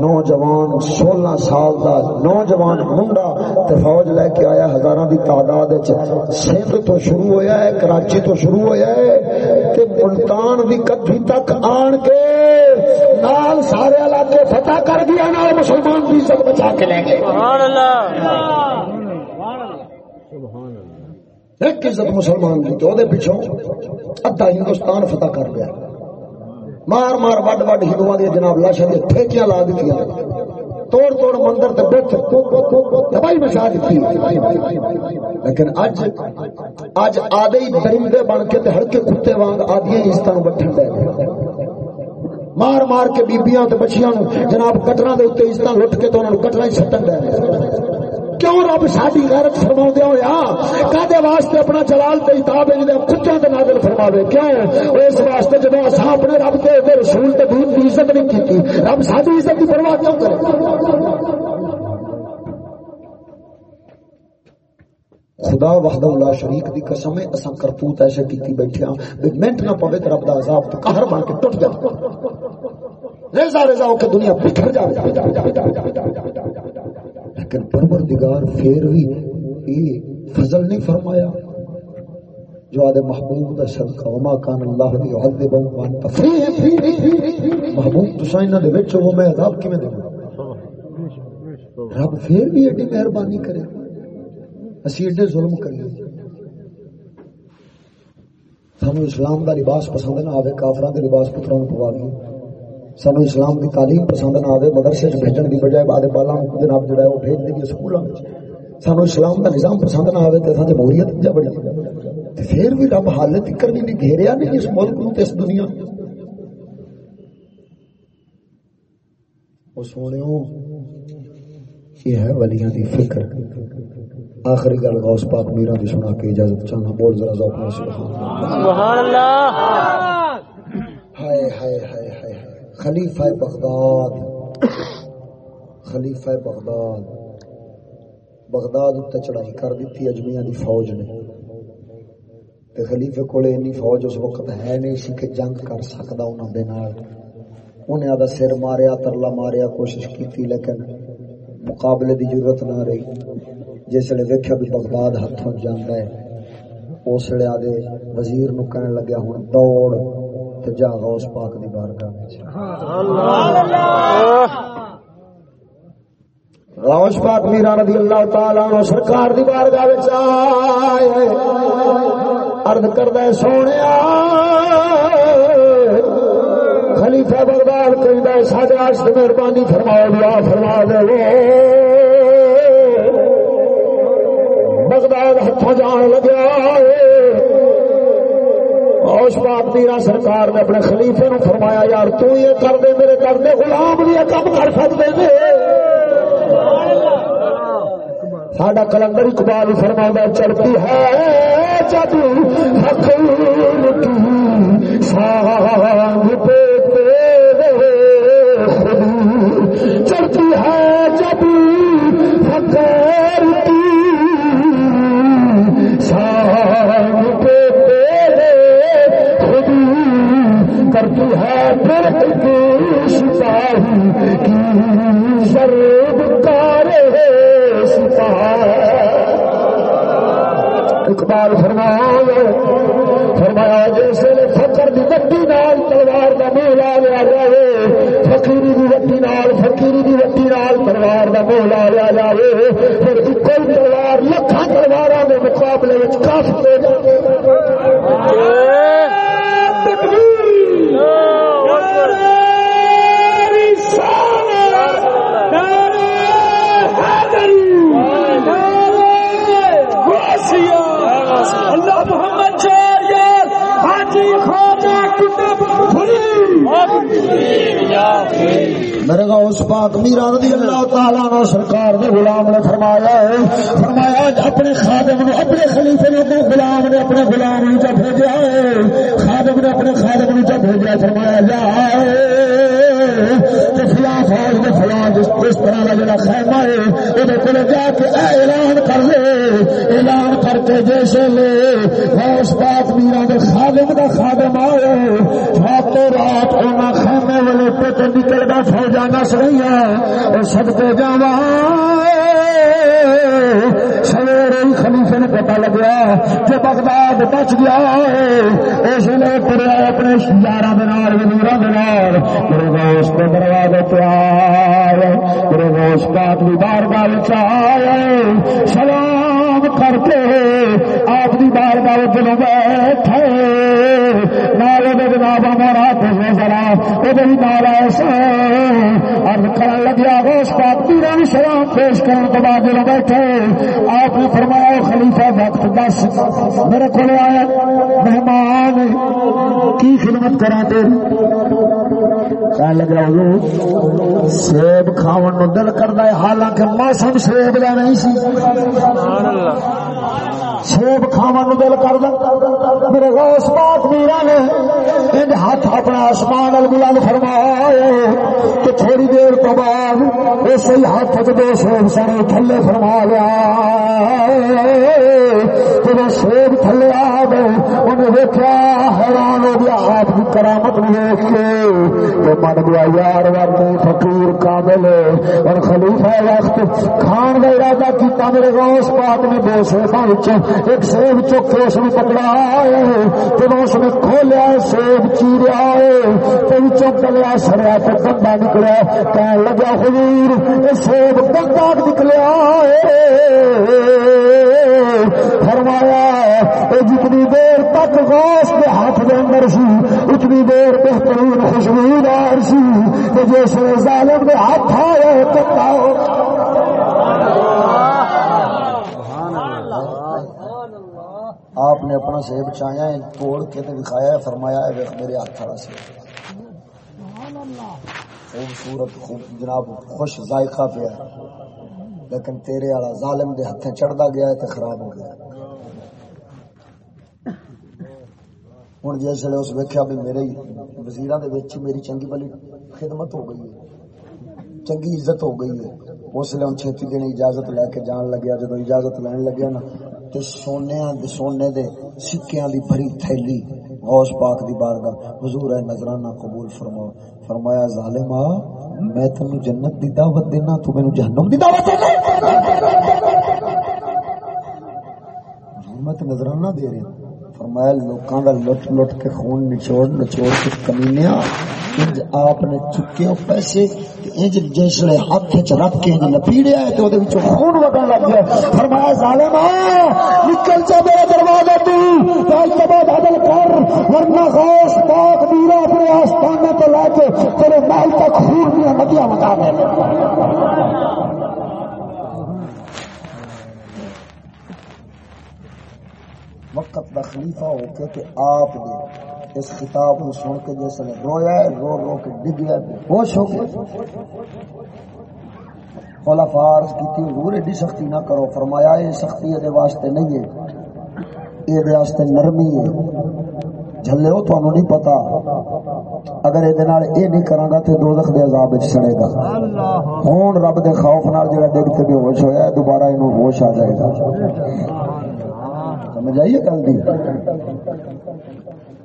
نوجوان سولہ سال دا نوجوان منڈا تے فوج لے کے آیا۔ ہزاراں دی تعداد سندھ تو شروع ہویا ہے، کراچی تو شروع ہویا ہے تے ملتان دی کدھی تک آن کے نال سارے علاقے فتح کر دیا نال مسلمان کی عزت بچا کے سبحان اللہ۔ ایک عزت مسلمان کی تو پیچھوں ادھا ہندوستان فتح کر گیا مار مار وڈ وڈ ہندو دیا جناب لاشا دیا ٹھیکیاں لا دیتی توڑ توڑ مندر تے تباہی مچا دیتی لیکن اج اج آدھے درندے بن کے تے ہلکے کتے وانگ آدھی عزت بٹھن دے مار مار کے بیبیاں تے بچیاں جناب کٹرا دے اوتے عزت لٹ کے تے انہاں انہوں کٹرا ہی سٹن دے کیوں رب ساری غیرت فرماوندے ہویا ہوا کدے واسطے اپنا جلال تے عتاب دے کتوں تے نازل فرماوے؟ کیوں؟ اس واسطے جدوں اساں اپنے رب تے رسول تے دین دی عزت نہیں کیتی۔ رب ساری عزت دی خدا وحدہ اللہ شریک دی قسم ہے۔ اساں کرتوت ایسے کیتی بیٹھے ہاں منٹ نہ پوے تے رب دا عذاب تے قہر بن کے ٹوٹ جائے۔ ریزا ریزا ہو کے دنیا بکھر جائے لیکن پروردگار پھر بھی یہ فضل نہیں فرمایا۔ جو آدھے محبوب دا صدقہ، وما کان اللہ دی عذبہم وانت محبوب تو سائنہ دے وچ وہ میں عذاب کیویں دوں رب پھر بھی ایڈی مہربانی کرے۔ اسی ایڈے ظلم کریے سانو اسلام دا لباس پسند نہ آئے کافران کے لباس پتروں پوا دیے سانو اسلام کی تعلیم پسند نہ آئے مدرسے چ بھیجن کی بجائے بعد بالا جناب جڑا ہے وہ بھیج دیں سکولوں میں سانو اسلام کا نظام پسند نہ آوے آئے تو جمہوریت جا بڑی۔ تے پھر بھی رب حال تک بھی نہیں گھیریا نہیں اس ملک نو اس دنیا۔ وہ سونے یہ ہے ولیاں دی فکر۔ آخری گل غوث پاک میرا دی سنا کے اجازت چاہنا بول ذرا ذوق سبحان اللہ۔ ہائے ہائے ہائے ہائے خلیفہ بغداد۔ خلیفہ بغداد۔ بغداد تے چڑھائی کر دیتی اجمیاں دی فوج نے۔ تے خلیفے کولے انی فوج اس وقت ہے نہیں سی کہ جنگ کر سکدا انہاں دے نال۔ انہیں آدھا سر ماریا ترلا ماریا کوشش کی لیکن مقابلے دی ضرورت نہ رہی۔ جس نے ویکیا بھی بغداد ہاتھوں جانا ہے، اس لیے آدھے وزیر نو کہنے لگیا ہوں، دوڑ تے جا غوث پاک دی بارگاہ وچ۔ غوث پاک میرا رضی اللہ تعالی عنہ سرکار دی بارگاہ وچ آئے، عرض کردا ہے سونیا خلیفہ بغداد کہندا ہے، ساڈے واسطے مہربانی فرماؤ، دعا فرما دے۔ بغداد ہاتھوں جان لگیا اوش پاک سرکار نے اپنے خلیفے نو فرمایا، یار تو یہ کر دے، میرے کر دے غلام بھی کم کر سکتے تھے ساڈا کلندر اقبال فرما چلتی ہے جب حقیق کی سانگ پہ چلتی ہے جب فقیر کی کی شرب اقبال فرمایا فرمایا، جیسے فکر کی وٹی نال تلوار کا موہ لا لیا جائے فقیری کی وٹی نال، فقیری کی وٹی نال تلوار کا موہ لا لیا جائے پھر کوئی تلوار لکھان تلوار کے مقابلے کافی ہو جائے میرے گا اس پاک میرا رضی اللہ تعالی عنہ سرکار نے غلام نے فرمایا ہے، فرمایا اپنے خادم نے، اپنے خلیفے نے اپنے غلام نے اپنے غلام نے جب بھیجا ہے۔ خادم نے اپنے خادم نے جب بھیجا فرمایا جا۔ کہ فلاں فوج میں فلاں جس طرح کا جڑا خیمہ ہے وہ کو جا کے اے اعلان کر لے۔ اعلان کر کے جیسے لے۔ غوث پاک میرا دے خادم دا خادم آئے راتوں رات انہاں خیمے والے پتہ نکلدا فوجاں نس رہی ہیں اور صدقے جاواں۔ سویرے خلیفے نے پتا لگیا کہ بغداد بچ گیا اس لیے پڑیا اپنے یار وزیر گوشت کے دروازے پیار پورے گوشت پاک بھی بار بار چاہے سلام کر کے آپ کی بار بار جلو بیٹھے۔ نالے جناب ہمارا ذرا، وہ نال ایسا ارد کر لگیا گوشت پاک تیرا بھی سلام پیش کرنے کے بعد جلو بیٹھے، آپ نے فرمایا خلیفہ وقت دس، میرے کو آیا، مہمان، کی خدمت کرا لگ رہا سیب کھاون نو دل کرتا ہے، حالانکہ موسم سیب کا نہیں سی۔ سیب کھاوا نو دل کر میرے غوث پاک میرا نے ان ہاتھ اپنا آسمان البلال فرمایا تو تھوڑی دیر تو بعد اسی ہاتھ دو سیب سارے تھلے فرما لیا۔ جب سیب تھلے آ گئے انہیں دیکھا حیران ہو گیا، آپ کی کرامت دیکھ کے تو من گیا یار ورنہ فقیر کامل اور خلیفہ وقت، کھان کا ارادہ کیتا میرے غوث پاک نے، دو سیباں ایک سیب چوک کے اس نے پکڑا ہے پھر اس نے کھولیا سیب چیریا ہے چلیا سریا تو گندا نکلیا کہنے لگا حضور سیب گندا نکلیا فرمایا جتنی دیر دیر تک غوث کے ہاتھ کے اندر سی، اتنی دیر بہترین خوشبودار سی کہ جس نے ظالم کے ہاتھ آئے کتا آپ نے اپنا سیب چایا توڑ کے دکھایا، فرمایا ہے میرے ہاتھ والا سیب۔ خوبصورت، خوب، جناب، خوش ذائقہ پیا۔ لیکن تیرے والا ظالم دے ہاتھ چڑھتا گیا ہے تو خراب ہو گیا۔ ہوں جس ویلے اس ویکیا بھی میرے وزیر میری چنگی بلی خدمت ہو گئی ہے چنگی عزت ہو گئی ہے اس لیے ہوں چھتی دن اجازت لے کے جان لگیا جب اجازت لین لگیا نا تو سونے سونے دے سکیاں دی بھری تھیلی غوث پاک دی بارگاہ حضور ہے نظرانہ قبول فرما فرمایا ظالما میں تینو جنت دی دعوت دینا تو مینوں جہنم دی دعوت دینا میں تو نظرانہ دے رہا فرمایا، لوکاں دا لٹ لٹ کے خون نچوڑ نچوڑ کے کمینیاں، انج آپ نے چکے ہو پیسے انج جسے ہاتھ چ رکھ کے انج لپیڑیا ہے تو وچ خون وگن لگ گیا۔ فرمایا، ظالم نکل جا میرا دروازہ تو! پہل کے بعد کر، ورنہ غوث پاک میرا اپنے آستانے تو لا کے تیرے محل تک خون دیا ندیاں مٹا دے۔ وقت دا خلیفہ ہو کے کہ آپ دے اس خطاب کو سن کے جیسے نے رویا ہے، رو رو کے ڈگیا ہوش ہو گیا خولا فارس کی تھی، حضور ایڈی سختی نہ کرو، فرمایا یہ سختی یہ واسطے نہیں ہے یہ واسطے نرمی ہے۔ جھلے ہو تو نہیں پتا۔ اگر یہ یہ نہیں کرا گا تو دوزخ دے عذاب سڑے گا۔ ہوں رب دے خوف نال جڑا ڈگ تے بے ہوش ہویا ہے، دوبارہ انہوں ہوش آ جائے گا۔ سمجھ آئیے گل دی؟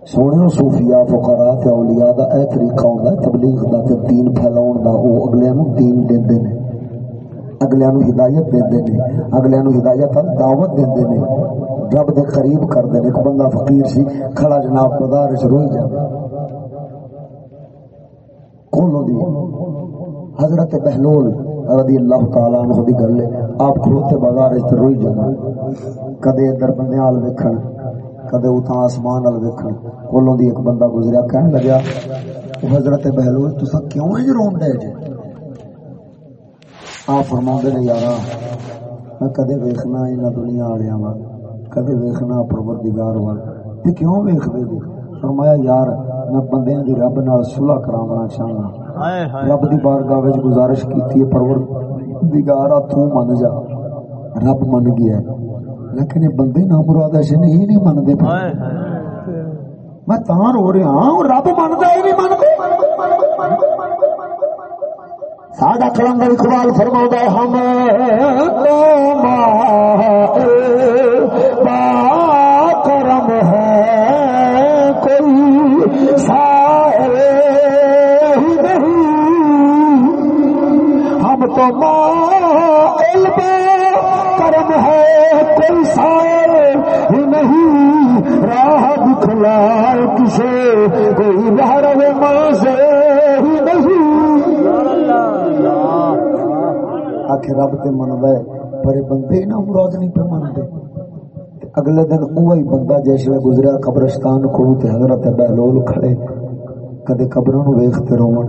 سونے صوفیاء، فقراء تے اولیاء دا اے طریقہ ہوندا ہے، تبلیغ دا تے دین پھیلاون دا، او اگلے نو دین دیندے نے۔ اگلے نو ہدایت دیندے نے۔ اگلے نو ہدایت دعوت دیندے نے۔ رب دے قریب کر دے ایک بندہ فقیر سی، کھڑا جناب بازار وچ روئی جا۔ کولو دی۔ حضرت بہلول رضی اللہ تعالی عنہ دی گل ہے۔ آپ کھلوتے بازار وچ روئی جانا۔ کدے ادھر بندے آل ویکھن، کدے اتھا آسمان آل ویکھن۔ کولوں دی ایک بندہ گزریا، کہن لگیا حضرت بہلول تسا کیوں انج رون دے جے؟ آ فرماندے نے، یارا، میں کدے ویکھنا انہاں دنیا والےاں وا کدے ویکھنا پروردگار وال۔ تے کیوں ویکھدے جے؟ فرمایا یار میں بندیاں دی رب نال صلح کراونا چاہنا. رب دی بارگاہ وچ گزارش کیتی ہے پروردگار تو من جا. رب من گیا لیکن یہ بندے نہ مراد ایسے نہیں نہیں منتے میں تاں رو رہا ہوں رب منتا ہی نہیں منتے ساڈا کلندر اقبال فرما ہم کرم کوئی سائر ہی نہیں، راہ دکھلا کسے، کوئی بہر ماں ہی نہیں۔ آخ رب تے منگا پر بندے نہ مراد نہیں پہ منگے اگلے دن وہی بندہ جیسے گزریا قبرستان کو حضرت بہلول کھڑے۔ کدے قبروں ویختے رون،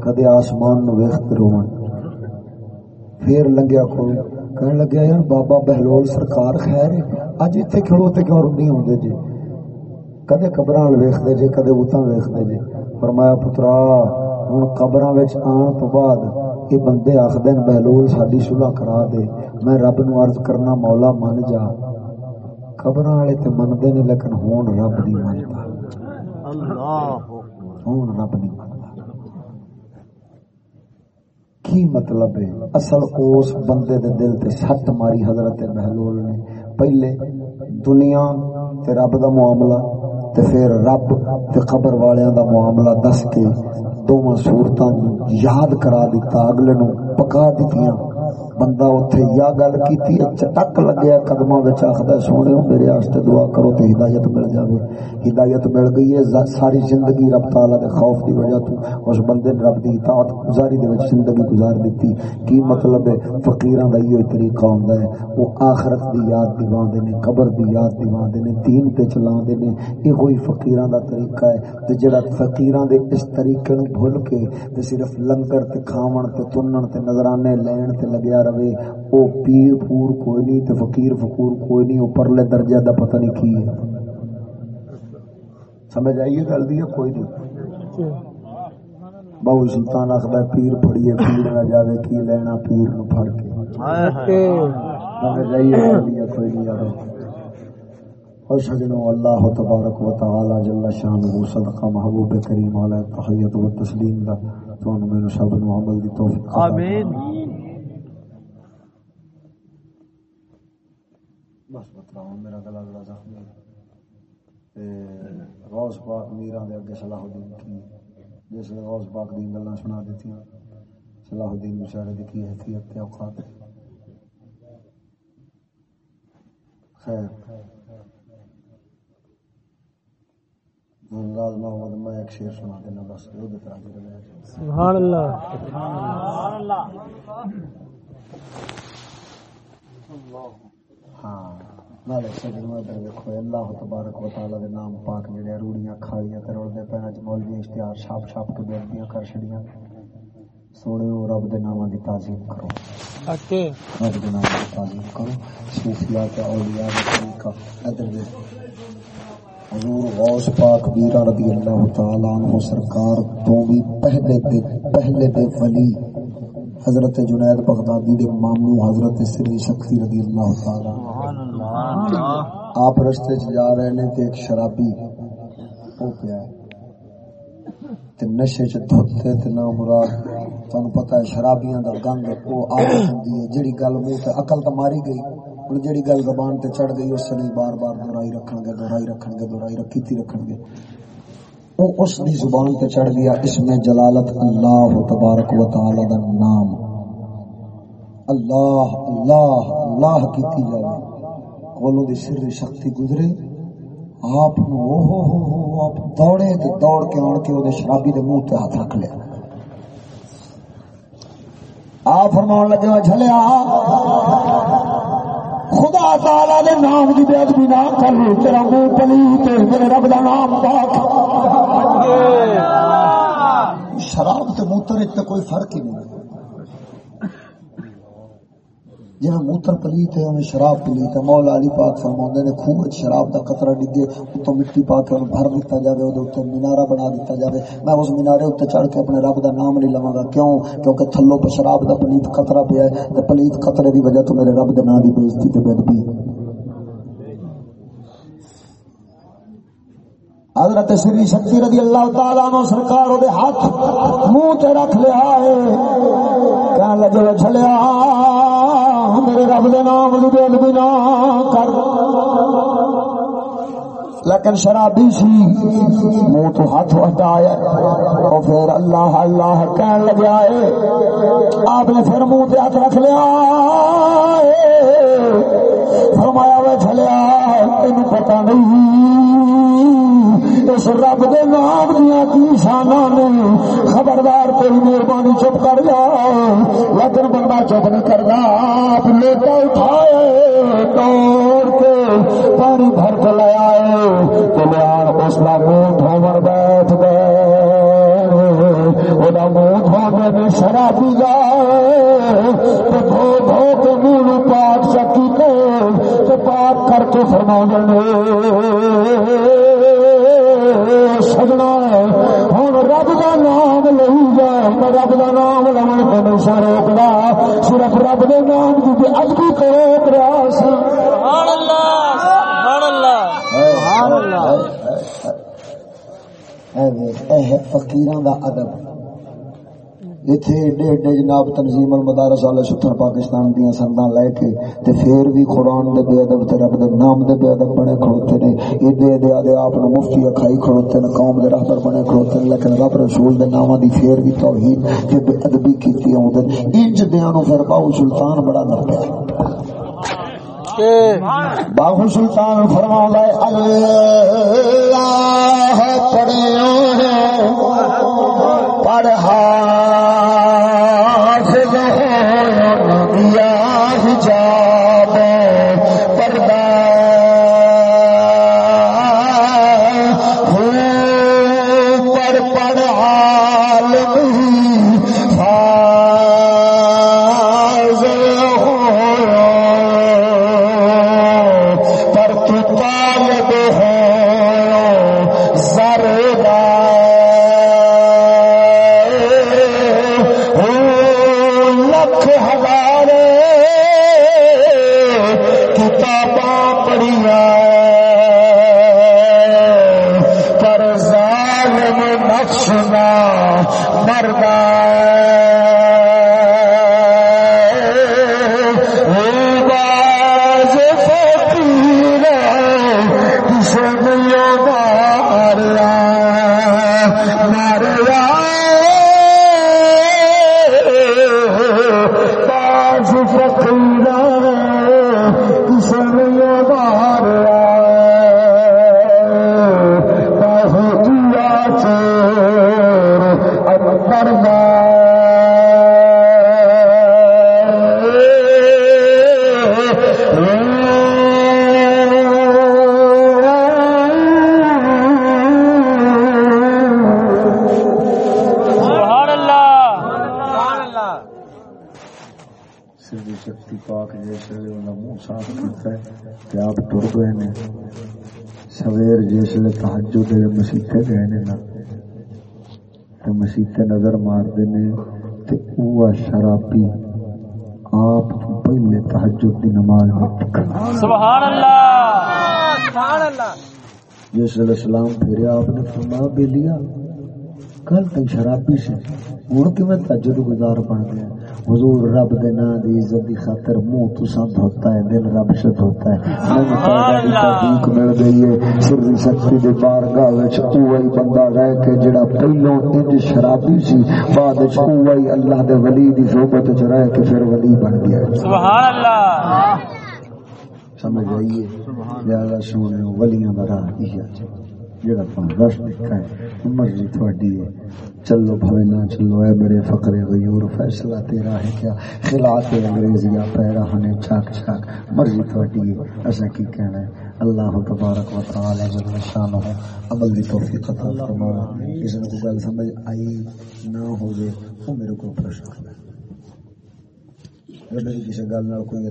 کدے آسمان نو ویختے رون۔ پھر لنگیا کوئی کہنے لگیا یار بابا بہلول سرکار خیر اج اتنے کھڑو تے کیوں نہیں آتے جی کدے قبر ویختے جی کدے اتنا ویختے جی فرمایا پترا ہوں قبر آن تو بعد یہ بندے آخد بہلول ساری سلاح کرا دے میں رب نو عرض کرنا مولا من جا قبر والے تو منتے نے لیکن ہوں رب نہیں منتا ہوں رب نہیں منتا کی مطلب ہے؟ اصل اس بندے دے دل تے سٹ ماری حضرت بہلول نے۔ پہلے دنیا تے رب دا معاملہ تے پھر رب تے قبر والیاں دا معاملہ دس کے دونوں صورتاں یاد کرا دیتا، اگلے نو پکا دتیاں بندہ اتنے یا گل کی چٹک اچھا لگیا قدم آخر سونے میرے آستے دعا کرو تو ہدایت مل جائے ہدایت مل گئی ہے ساری زندگی رب تعالیٰ دے خوف دی وجہ تو اس بندے نے رب دی اطاعت گزاری دے زندگی گزار دیتی۔ کی مطلب ہے؟ فقیراں دا یہ طریقہ ہوندا ہے۔ وہ آخرت دی یاد دیواندے نے، قبر دی یاد دیواندے نے، دین تے چلاندے نے۔ یہ کوئی فقیراں دا طریقہ ہے۔ تے جڑا فقیراں دے اس طریقے نو بھول کے تے صرف لنگر تے کھاون تے تنن تے نظرانے لین تے لگیا رہے۔ او پیر پور کوئی نہیں تے فقیر فقور کوئی نہیں اوپر لے درجہ دا پتہ نہیں کی ہے۔ سمجھ آئیے گل دی کوئی نہیں؟ بہو سلطان آخر پیر پڑیے پیر نہ جاوے کی لینا پیر نو پھڑ کے۔ سمجھ آئیے گل دی کوئی نہیں؟ یار اور سجنوں اللہ تبارک و تعالی جل شانہ صدقہ محبوب کریم علیہ تحیت و تسلیم دا۔ تو میں سب نو عمل دی توفیق آمین۔ بتاؤ میرا گلا بڑا زخمی غوث پاک میران دے اگے صلاح الدین کی جس نے غوث پاک دی گلاں سنا دیتی صلاح الدین مشاہدے دی کی حیثیت تے اوقات خیر۔ محمد میں ایک شعر سنا دینا بس وہ دے سبحان اللہ۔ سبحان اللہ۔ ہاں۔ نالے سجنوں ادھر ویکھو اللہ تبارک و تعالی دے نام پاک جڑے روڑیاں کھائیاں تے رول دے پہنا چ مولوی اشتہار چھاپ چھاپ کے بےنتیاں کر چھڑیاں۔ سونے رب دے ناماں دی تعظیم کرو۔ اکے رب دے نام دی تعظیم کرو۔ صوفیاء تے اولیاء دے طریقہ ادھر ویکھو۔ حضور غوث پاک بیرہ رضی اللہ تعالی عنہ سرکار تو بھی پہلے دے پہلے دے ولی حضرت جنید بغدادی دے مامو حضرت سری شخصی رضی اللہ تعالی آپ رستے چ جا رہے نے تے ایک شرابی او پیا تے نشے چ دھوتے تے نہ مراد تانوں پتہ ہے شرابیاں دا گنگ او عادت ہوندی ہے۔ جڑی گل منہ تے عقل تے ماری گئی، ہن جڑی گل زبان تے چڑھ گئی، اس نے بار بار دہرائی رکھن گے، دہرائی رکھن گے، دہرائی رکھی تھی رکھن گے۔ وہ اس دی زبان تے چڑھ گیا اس میں جلالت اللہ تبارک و تعالی دا نام۔ اللہ اللہ اللہ کیتی جاوے۔ کولو دی سر شکتی گزرے آپ آپ دوڑے تے دوڑ کے آن کے وہ شرابی دے منہ تے ہاتھ رکھ لیا آپ فرمان لگے جھلیا خدا تعالی دے نام دی بے ادبی نہ کر تیرا منہ پلیت میرے رب دا نام پاک شراب تے موتر تے کوئی فرق ہی نہیں جی موتر پلیت ہے انہیں شراب پلیت ہے۔ مولا علی پاک فرما نے، خوب شراب دا قطرہ ڈگے اتو مٹی پا کے بھر دیتا جائے وہ مینارا بنا دیتا جائے میں اس مینارے اتنے چڑھ کے اپنے رب دا نام نہیں لوا گا۔ کیوں؟ کیونکہ تھلو پہ شراب دا پلیت قطرہ پہ ہے پلیت قطرے دی وجہ تو میرے رب دے نام دی بےزتی تے بے حضرت سری شکتی رضی اللہ تعالیٰ عنہ سرکار دے ہاتھ منہ تے رکھ لیا ہے۔ کہنے لگے چھلیا رب دے نام دی بے ادبی نہ کر۔ لیکن شرابی سی منہ تو ہاتھ ہٹایا اور پھر اللہ اللہ کہن لگا ہے، آپ نے پھر منہ تے ہاتھ رکھ لیا فرمایا وہ چلیا تین پتا نہیں۔ اس رب دے نام دیا کی شانا نے خبردار تیری مہربانی چپ کر جا۔ لیکن بندہ چپ نہیں کرتا، آپ لیٹا اٹھائے توڑ کے پانی بھر کے لے آئے تو لیا اس کا منہ دھومر بیٹھ گئے۔ وہ منہ دھونے میں شرابی جائے۔ تو دھو دھو کے منہ پاک چکی کے پاک کر کے فرما سجنا رب کا نام لے جائے رب کا نام لمن کو نشا روکنا صرف رب کے نام کی ادبی کو روک رہا فکیر کا ادب۔ اتنے ایڈے ایڈے جناب تنظیم المدارس والے ستر پاکستان دیا سندا لے کے تے پھر بھی قرآن دے بے ادب تے رب دے نام دے بے ادب بنے کھڑوتے نے ایڈے ایڈے آدھے آپ نے مفتی اکھائی کھڑوتے نے قوم دے رہبر بنے کھڑوتے نے لیکن رب رسول دے نامہ دی پھر بھی توحید تے بے ادبی کیتی آؤں انج دیاں نو پھر باو سلطان بڑا نپیا باہو سلطان فرما لائے اللہ پڑھو پڑھا تو مسیطے نظر مار دینے تے اوہ شرابی آپ تو پہلے تحجد دی نماز میں سبحان اللہ سبحان اللہ جس علیہ السلام پھر آپ نے فرمایا بے لیا کل تک شرابی سے ہوں کہ میں تجد گزار بن گیا؟ حضور رب دے نا دی عزت دی خاطر منہ تو سب دھوتا ہے دل رب سے دھوتا ہے۔ میں پیدا دی توفیق مل گئی ہے۔ سر دی شکتی دے بارگاہ وچ اوہی بندہ رہ کے جڑا پہلوں انج شرابی سی بعد وچ اوہی اللہ دے ولی دی صحبت وچ رہ کے پھر ولی بن گیا۔ سبحان اللہ۔ سمجھ آئیے؟ لہذا سونے ولیاں دا راہ ہے۔ جڑا تم رش دکھا ہے مرضی تھوڑی ہے۔ چلو بھوے نہ چلو، اے میرے فقر غیور، فیصلہ تیرا ہے کیا؟ خلاف انگریزیا پیرا ہنے چاک چاک۔ مرضی تھوڑی ہے۔ ایسا کی کہنا ہے؟ اللہ تبارک و تعالی جل شانہ عمل دی توفیق عطا فرمائے کسی نے کوئی گل سمجھ آئی نہ ہو جائے وہ میرے کو پرشن کرے اگر میری کسی گل نال کوئی